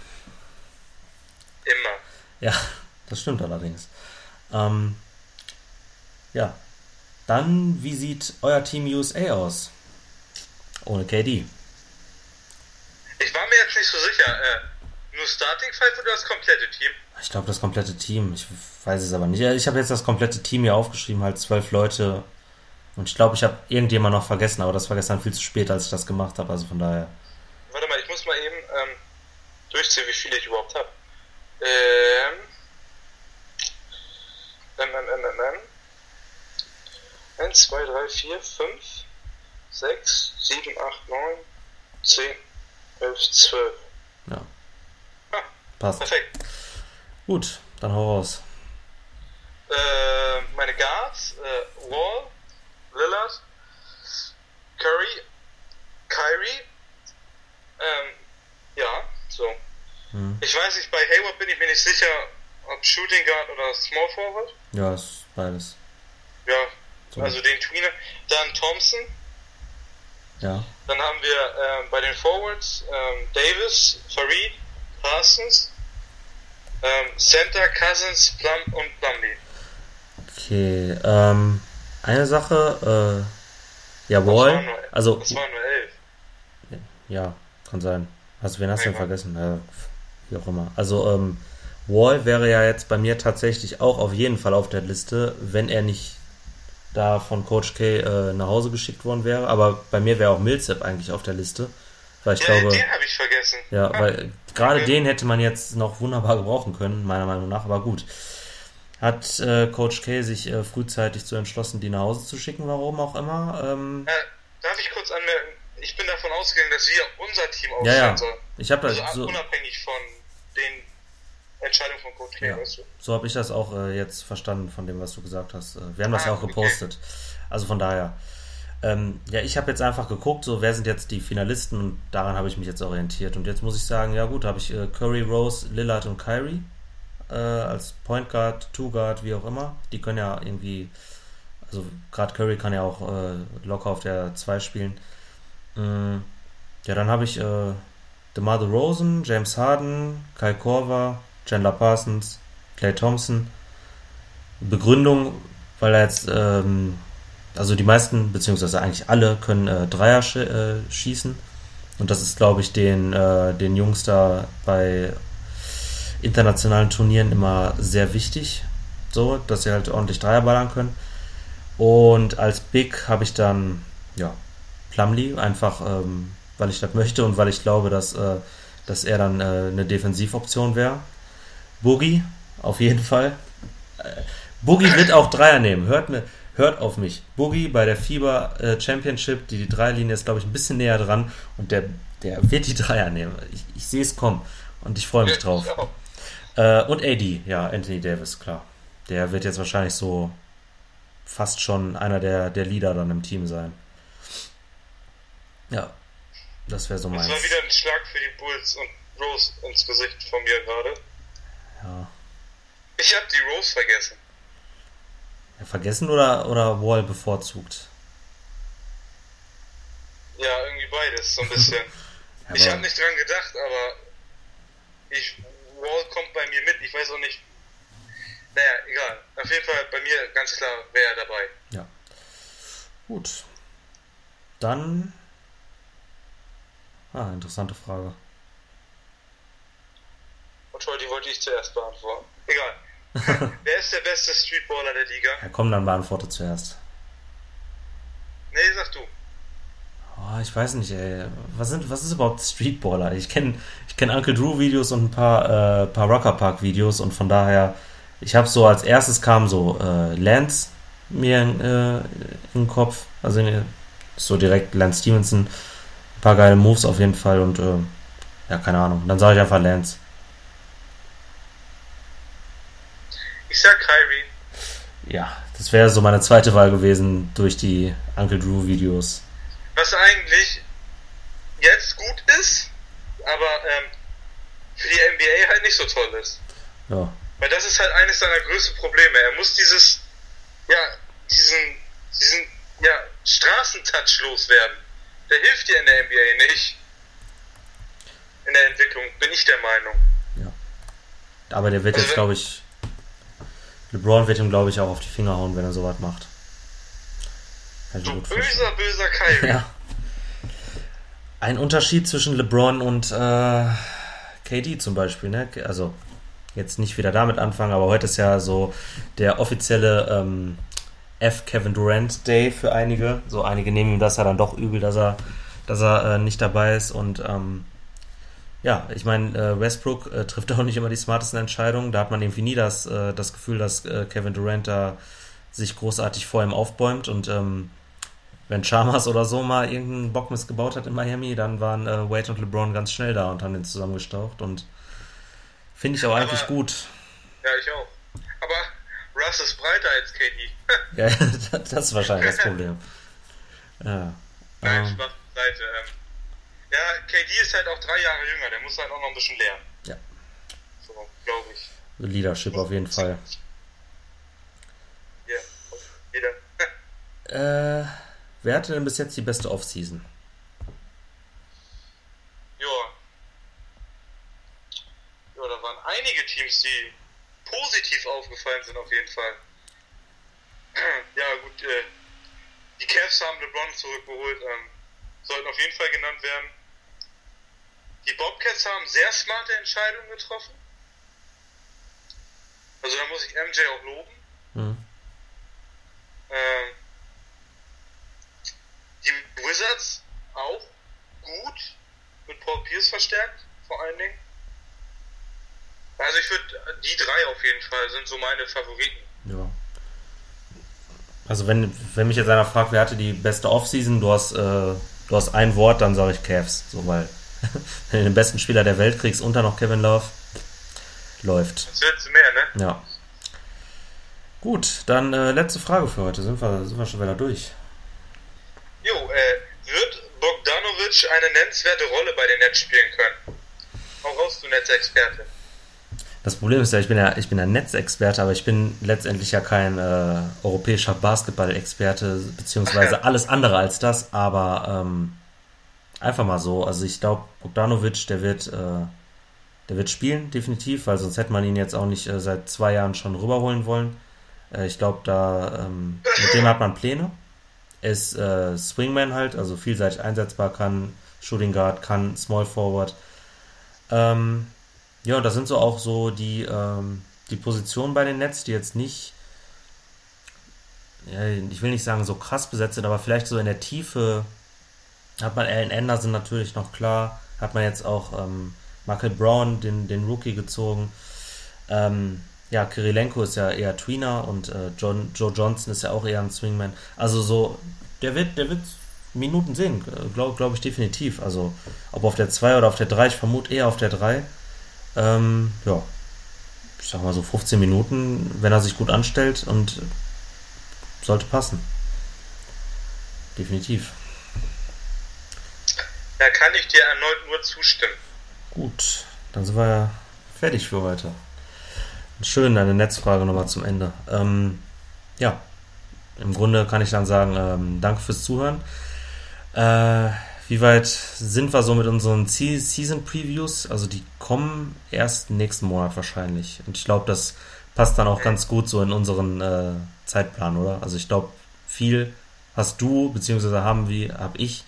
Immer. Ja, das stimmt allerdings. Ähm, ja. Dann, wie sieht euer Team USA aus? Ohne KD. Ich war mir jetzt nicht so sicher. Äh, nur Starting Five oder das komplette Team? Ich glaube, das komplette Team. Ich weiß es aber nicht. Ich habe jetzt das komplette Team hier aufgeschrieben, halt zwölf Leute. Und ich glaube, ich habe irgendjemand noch vergessen, aber das war gestern viel zu spät, als ich das gemacht habe. Also von daher. Warte mal, ich muss mal eben ähm, durchziehen, wie viele ich überhaupt habe. Ähm. Ähm, ähm, ähm, ähm. 1, 2, 3, 4, 5, 6, 7, 8, 9, 10, 11, 12. Passt. perfekt. Gut, dann hau raus. Äh, meine Guards, äh, Wall, Lillard, Curry, Kyrie, ähm, ja, so. Hm. Ich weiß nicht, bei Hayward bin ich mir nicht sicher, ob Shooting Guard oder Small Forward. Ja, ist beides. Ja, So. also den Tweener. Dann Thompson. Ja. Dann haben wir ähm, bei den Forwards ähm, Davis, Farid, Parsons, ähm, Center, Cousins, Plum und Plumlee. Okay, ähm, eine Sache, äh, ja, Das waren Wall, nur- also, Das waren nur elf. ja, kann sein. Hast, wen hast du denn vergessen? Ja, wie auch immer. Also, ähm, Wall wäre ja jetzt bei mir tatsächlich auch auf jeden Fall auf der Liste, wenn er nicht da von Coach K äh, nach Hause geschickt worden wäre. Aber bei mir wäre auch Millsap eigentlich auf der Liste, weil ich Ja, glaube, den habe ich vergessen. ja, Ah, weil gerade okay. den hätte man jetzt noch wunderbar gebrauchen können, meiner Meinung nach. Aber gut, hat äh, Coach K sich äh, frühzeitig zu entschlossen, die nach Hause zu schicken, warum auch immer. Ähm, Äh, darf ich kurz anmerken, ich bin davon ausgegangen, dass wir unser Team ja, aufstellen ja, sollen. ich habe Also das so, unabhängig von den Entscheidungen von Coach K, Ja. weißt du? so habe ich das auch äh, jetzt verstanden von dem, was du gesagt hast. Äh, wir haben das Ah, ja auch okay. gepostet. Also von daher. Ähm, ja, ich habe jetzt einfach geguckt, so wer sind jetzt die Finalisten und daran habe ich mich jetzt orientiert. Und jetzt muss ich sagen, ja gut, habe ich äh, Curry, Rose, Lillard und Kyrie äh, als Point Guard, Two Guard, wie auch immer. Die können ja irgendwie, also gerade Curry kann ja auch äh, locker auf der 2 spielen. Mm, ja, dann habe ich äh, DeMar DeRozan, James Harden, Kyle Korver, Chandler Parsons, Clay Thompson. Begründung, weil er jetzt, ähm, also die meisten, beziehungsweise eigentlich alle, können äh, Dreier sch äh, schießen. Und das ist, glaube ich, den, äh, den Jungs da bei internationalen Turnieren immer sehr wichtig, so, dass sie halt ordentlich Dreier ballern können. Und als Big habe ich dann, ja, Plumlee, einfach, ähm, weil ich das möchte und weil ich glaube, dass, äh, dass er dann äh, eine Defensivoption wäre. Boogie, auf jeden Fall. Äh, Boogie wird auch Dreier nehmen. Hört, mir, hört auf mich. Boogie bei der FIBA äh, Championship, die, die Dreierlinie ist, glaube ich, ein bisschen näher dran und der, der wird die Dreier nehmen. Ich, ich sehe es kommen und ich freue mich drauf. Äh, und AD, ja, Anthony Davis, klar. Der wird jetzt wahrscheinlich so fast schon einer der, der Leader dann im Team sein. Ja, das wäre so Das meins. war wieder ein Schlag für die Bulls und Rose ins Gesicht von mir gerade. Ja. Ich habe die Rose vergessen. Vergessen oder, oder Wall bevorzugt? Ja, irgendwie beides, so ein bisschen. Ich habe nicht dran gedacht, aber ich, Wall kommt bei mir mit. Ich weiß auch nicht. Naja, egal. Auf jeden Fall bei mir ganz klar wäre er dabei. Ja. Gut. Dann. Ah, interessante Frage. Und heute die wollte ich zuerst beantworten. Egal. Wer ist der beste Streetballer der Liga? Ja, komm, dann beantworte zuerst. Nee, sag du. Oh, ich weiß nicht, ey. Was, sind, was ist überhaupt Streetballer? Ich kenne ich kenn Uncle Drew Videos und ein paar, äh, paar Rocker Park Videos und von daher, ich habe so als erstes kam so äh, Lance mir in, äh, in den Kopf. Also in, so direkt Lance Stevenson. Ein paar geile Moves auf jeden Fall und äh, ja, keine Ahnung. Dann sage ich einfach Lance. Ich sag Kyrie. Ja, das wäre so meine zweite Wahl gewesen durch die Uncle Drew Videos. Was eigentlich jetzt gut ist, aber ähm, für die NBA halt nicht so toll ist. Ja, Weil das ist halt eines seiner größten Probleme. Er muss dieses, ja, diesen, diesen, ja, Straßentouch loswerden. der hilft dir in der NBA nicht. In der Entwicklung, bin ich der Meinung. Ja. Aber der wird also jetzt, glaube ich, LeBron wird ihm, glaube ich, auch auf die Finger hauen, wenn er sowas macht. Also du böser, böser Kyrie. Ja. Ein Unterschied zwischen LeBron und äh, KD zum Beispiel, ne? Also jetzt nicht wieder damit anfangen, aber heute ist ja so der offizielle ähm, F Kevin Durant Day für einige. So einige nehmen ihm das ja dann doch übel, dass er, dass er äh, nicht dabei ist. Und ähm, ja, ich meine, äh, Westbrook äh, trifft auch nicht immer die smartesten Entscheidungen. Da hat man irgendwie nie das, äh, das Gefühl, dass äh, Kevin Durant da sich großartig vor ihm aufbäumt. Und ähm, wenn Chalmers oder so mal irgendeinen Bockmist gebaut hat in Miami, dann waren äh, Wade und LeBron ganz schnell da und haben den zusammengestaucht. Und finde ich auch Aber, eigentlich gut. Ja, ich auch. Aber Russ ist breiter als KD. ja, das ist wahrscheinlich das Problem. Ja. Nein, ähm, Spaß Seite. Ähm, ja, KD ist halt auch drei Jahre jünger, der muss halt auch noch ein bisschen lernen. Ja. So, glaube ich. Leadership auf jeden Fall. Ja, jeder. äh, wer hatte denn bis jetzt die beste Offseason? Ja. Ja, da waren einige Teams, die positiv aufgefallen sind auf jeden Fall. Ja gut, äh, die Cavs haben LeBron zurückgeholt, ähm, sollten auf jeden Fall genannt werden. Die Bobcats haben sehr smarte Entscheidungen getroffen. Also da muss ich MJ auch loben. Mhm. Ähm, die Wizards auch gut mit Paul Pierce verstärkt, vor allen Dingen. Also ich würde, die drei auf jeden Fall sind so meine Favoriten. Ja. Also wenn, wenn mich jetzt einer fragt, wer hatte die beste Offseason, du hast, äh, du hast ein Wort, dann sage ich Cavs. So, weil den besten Spieler der Welt kriegst, unter noch Kevin Love, läuft. Das wird mehr, ne? Ja. Gut, dann äh, letzte Frage für heute. Sind wir, sind wir schon wieder durch? Jo, äh, wird Bogdanovic eine nennenswerte Rolle bei den Nets spielen können? Hau raus, du Netzexperte. Das Problem ist ja, ich bin ja, ich bin ja Netzexperte, aber ich bin letztendlich ja kein äh, europäischer Basketball-Experte, beziehungsweise alles andere als das, aber ähm, einfach mal so. Also ich glaube, Bogdanovic, der wird, äh, der wird spielen, definitiv, weil sonst hätte man ihn jetzt auch nicht äh, seit zwei Jahren schon rüberholen wollen. Äh, ich glaube, da ähm, mit dem hat man Pläne. Er ist äh, Swingman halt, also vielseitig einsetzbar, kann Shooting Guard, kann Small Forward. Ähm, ja, das sind so auch so die, ähm, die Positionen bei den Nets, die jetzt nicht, ja, ich will nicht sagen so krass besetzt sind, aber vielleicht so in der Tiefe hat man Alan Anderson natürlich noch klar, hat man jetzt auch ähm, Michael Brown, den, den Rookie, gezogen. Ähm, ja, Kirilenko ist ja eher Tweener und äh, John, Joe Johnson ist ja auch eher ein Swingman. Also so, der wird, der wird Minuten sehen, glaube glaub ich definitiv. Also ob auf der 2 oder auf der 3, ich vermute eher auf der 3. Ähm, ja, ich sag mal so 15 Minuten, wenn er sich gut anstellt und sollte passen. Definitiv. Da kann ich dir erneut nur zustimmen. Gut, dann sind wir ja fertig für heute. Schön, eine Netzfrage nochmal zum Ende. Ähm, ja, im Grunde kann ich dann sagen, ähm, danke fürs Zuhören. Äh, wie weit sind wir so mit unseren Season Previews? Also die kommen erst nächsten Monat wahrscheinlich. Und ich glaube, das passt dann auch ganz gut so in unseren äh, Zeitplan, oder? Also ich glaube, viel hast du, beziehungsweise haben wir, habe ich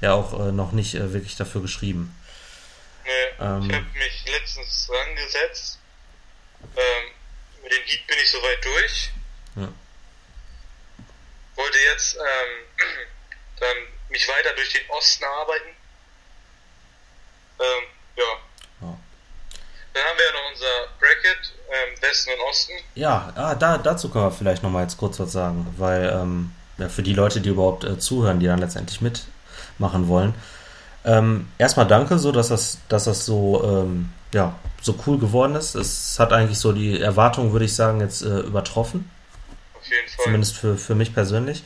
ja auch äh, noch nicht äh, wirklich dafür geschrieben. Nee, ähm, ich habe mich letztens rangesetzt. Ähm, mit dem Lied bin ich soweit durch. Ja. Wollte jetzt ähm, dann mich weiter durch den Osten arbeiten. Ähm, ja. ja. Dann haben wir ja noch unser Bracket, ähm, Westen und Osten. Ja, ah, da, dazu können wir vielleicht nochmal jetzt kurz was sagen, weil ähm, ja, für die Leute, die überhaupt äh, zuhören, die dann letztendlich mitmachen wollen. Ähm, erstmal danke, so dass das, dass das so, ähm, ja, so cool geworden ist. Es hat eigentlich so die Erwartungen, würde ich sagen, jetzt äh, übertroffen. Auf jeden Fall. Zumindest für, für mich persönlich.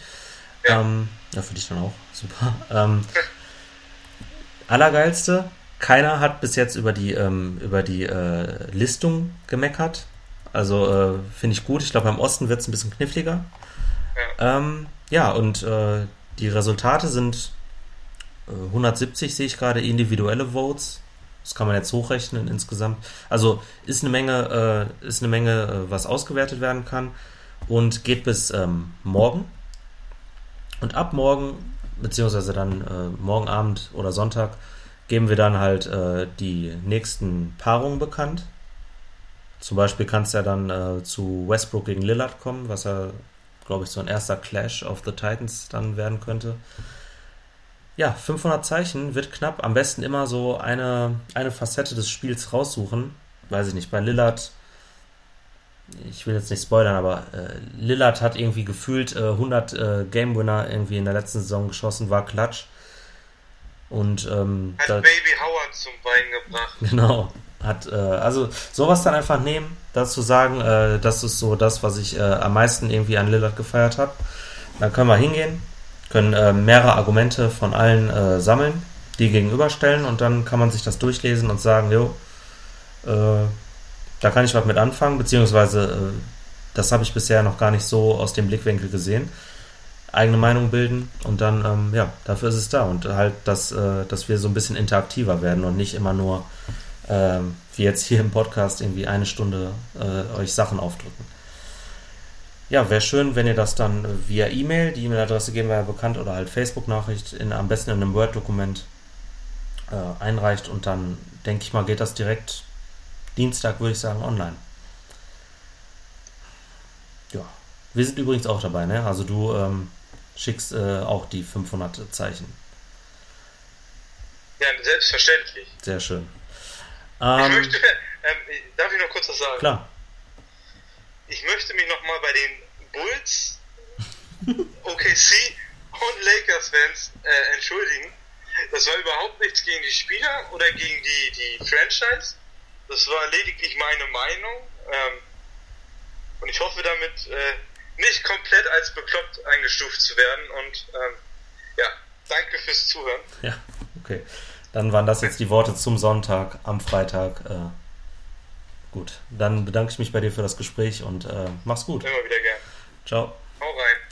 Ja. Ähm, ja, für dich dann auch. Super. Ähm, allergeilste, keiner hat bis jetzt über die, ähm, über die äh, Listung gemeckert. Also äh, finde ich gut. Ich glaube, im Osten wird es ein bisschen kniffliger. Ja, ähm, ja und äh, die Resultate sind 170 sehe ich gerade individuelle Votes. Das kann man jetzt hochrechnen insgesamt. Also ist eine Menge, äh, ist eine Menge, äh, was ausgewertet werden kann und geht bis ähm, morgen. Und ab morgen, beziehungsweise dann äh, morgen Abend oder Sonntag, geben wir dann halt äh, die nächsten Paarungen bekannt. Zum Beispiel kann es ja dann äh, zu Westbrook gegen Lillard kommen, was ja, glaube ich, so ein erster Clash of the Titans dann werden könnte. Ja, 500 Zeichen wird knapp. Am besten immer so eine, eine Facette des Spiels raussuchen. Weiß ich nicht, bei Lillard, ich will jetzt nicht spoilern, aber äh, Lillard hat irgendwie gefühlt äh, 100 äh, Game Winner irgendwie in der letzten Saison geschossen, war Klatsch. Und ähm, hat da, Baby Howard zum Bein gebracht. Genau. Hat, äh, also sowas dann einfach nehmen, dazu sagen, äh, das ist so das, was ich äh, am meisten irgendwie an Lillard gefeiert habe. Dann können wir hingehen, können äh, mehrere Argumente von allen äh, sammeln, die gegenüberstellen und dann kann man sich das durchlesen und sagen, jo, äh, da kann ich was mit anfangen, beziehungsweise das habe ich bisher noch gar nicht so aus dem Blickwinkel gesehen eigene Meinung bilden und dann, ähm, ja, dafür ist es da und halt, dass, äh, dass wir so ein bisschen interaktiver werden und nicht immer nur, ähm, wie jetzt hier im Podcast, irgendwie eine Stunde äh, euch Sachen aufdrücken. Ja, wäre schön, wenn ihr das dann via E-Mail, die E-Mail-Adresse geben wir ja bekannt, oder halt Facebook-Nachricht, in, am besten in einem Word-Dokument äh, einreicht und dann, denke ich mal, geht das direkt Dienstag, würde ich sagen, online. Ja. Wir sind übrigens auch dabei, ne? Also du ähm, schickst äh, auch die 500 Zeichen. Ja, selbstverständlich. Sehr schön. Ähm, ich möchte, ähm, darf ich noch kurz was sagen? Klar. Ich möchte mich nochmal bei den Bulls, OKC und Lakers-Fans äh, entschuldigen. Das war überhaupt nichts gegen die Spieler oder gegen die, die Franchise. Das war lediglich meine Meinung. Ähm, und ich hoffe damit äh, nicht komplett als bekloppt eingestuft zu werden. Und ähm, ja, danke fürs Zuhören. Ja, okay. Dann waren das jetzt die Worte zum Sonntag, am Freitag. Äh, gut, dann bedanke ich mich bei dir für das Gespräch und äh, mach's gut. Immer wieder gern. Ciao. Hau rein.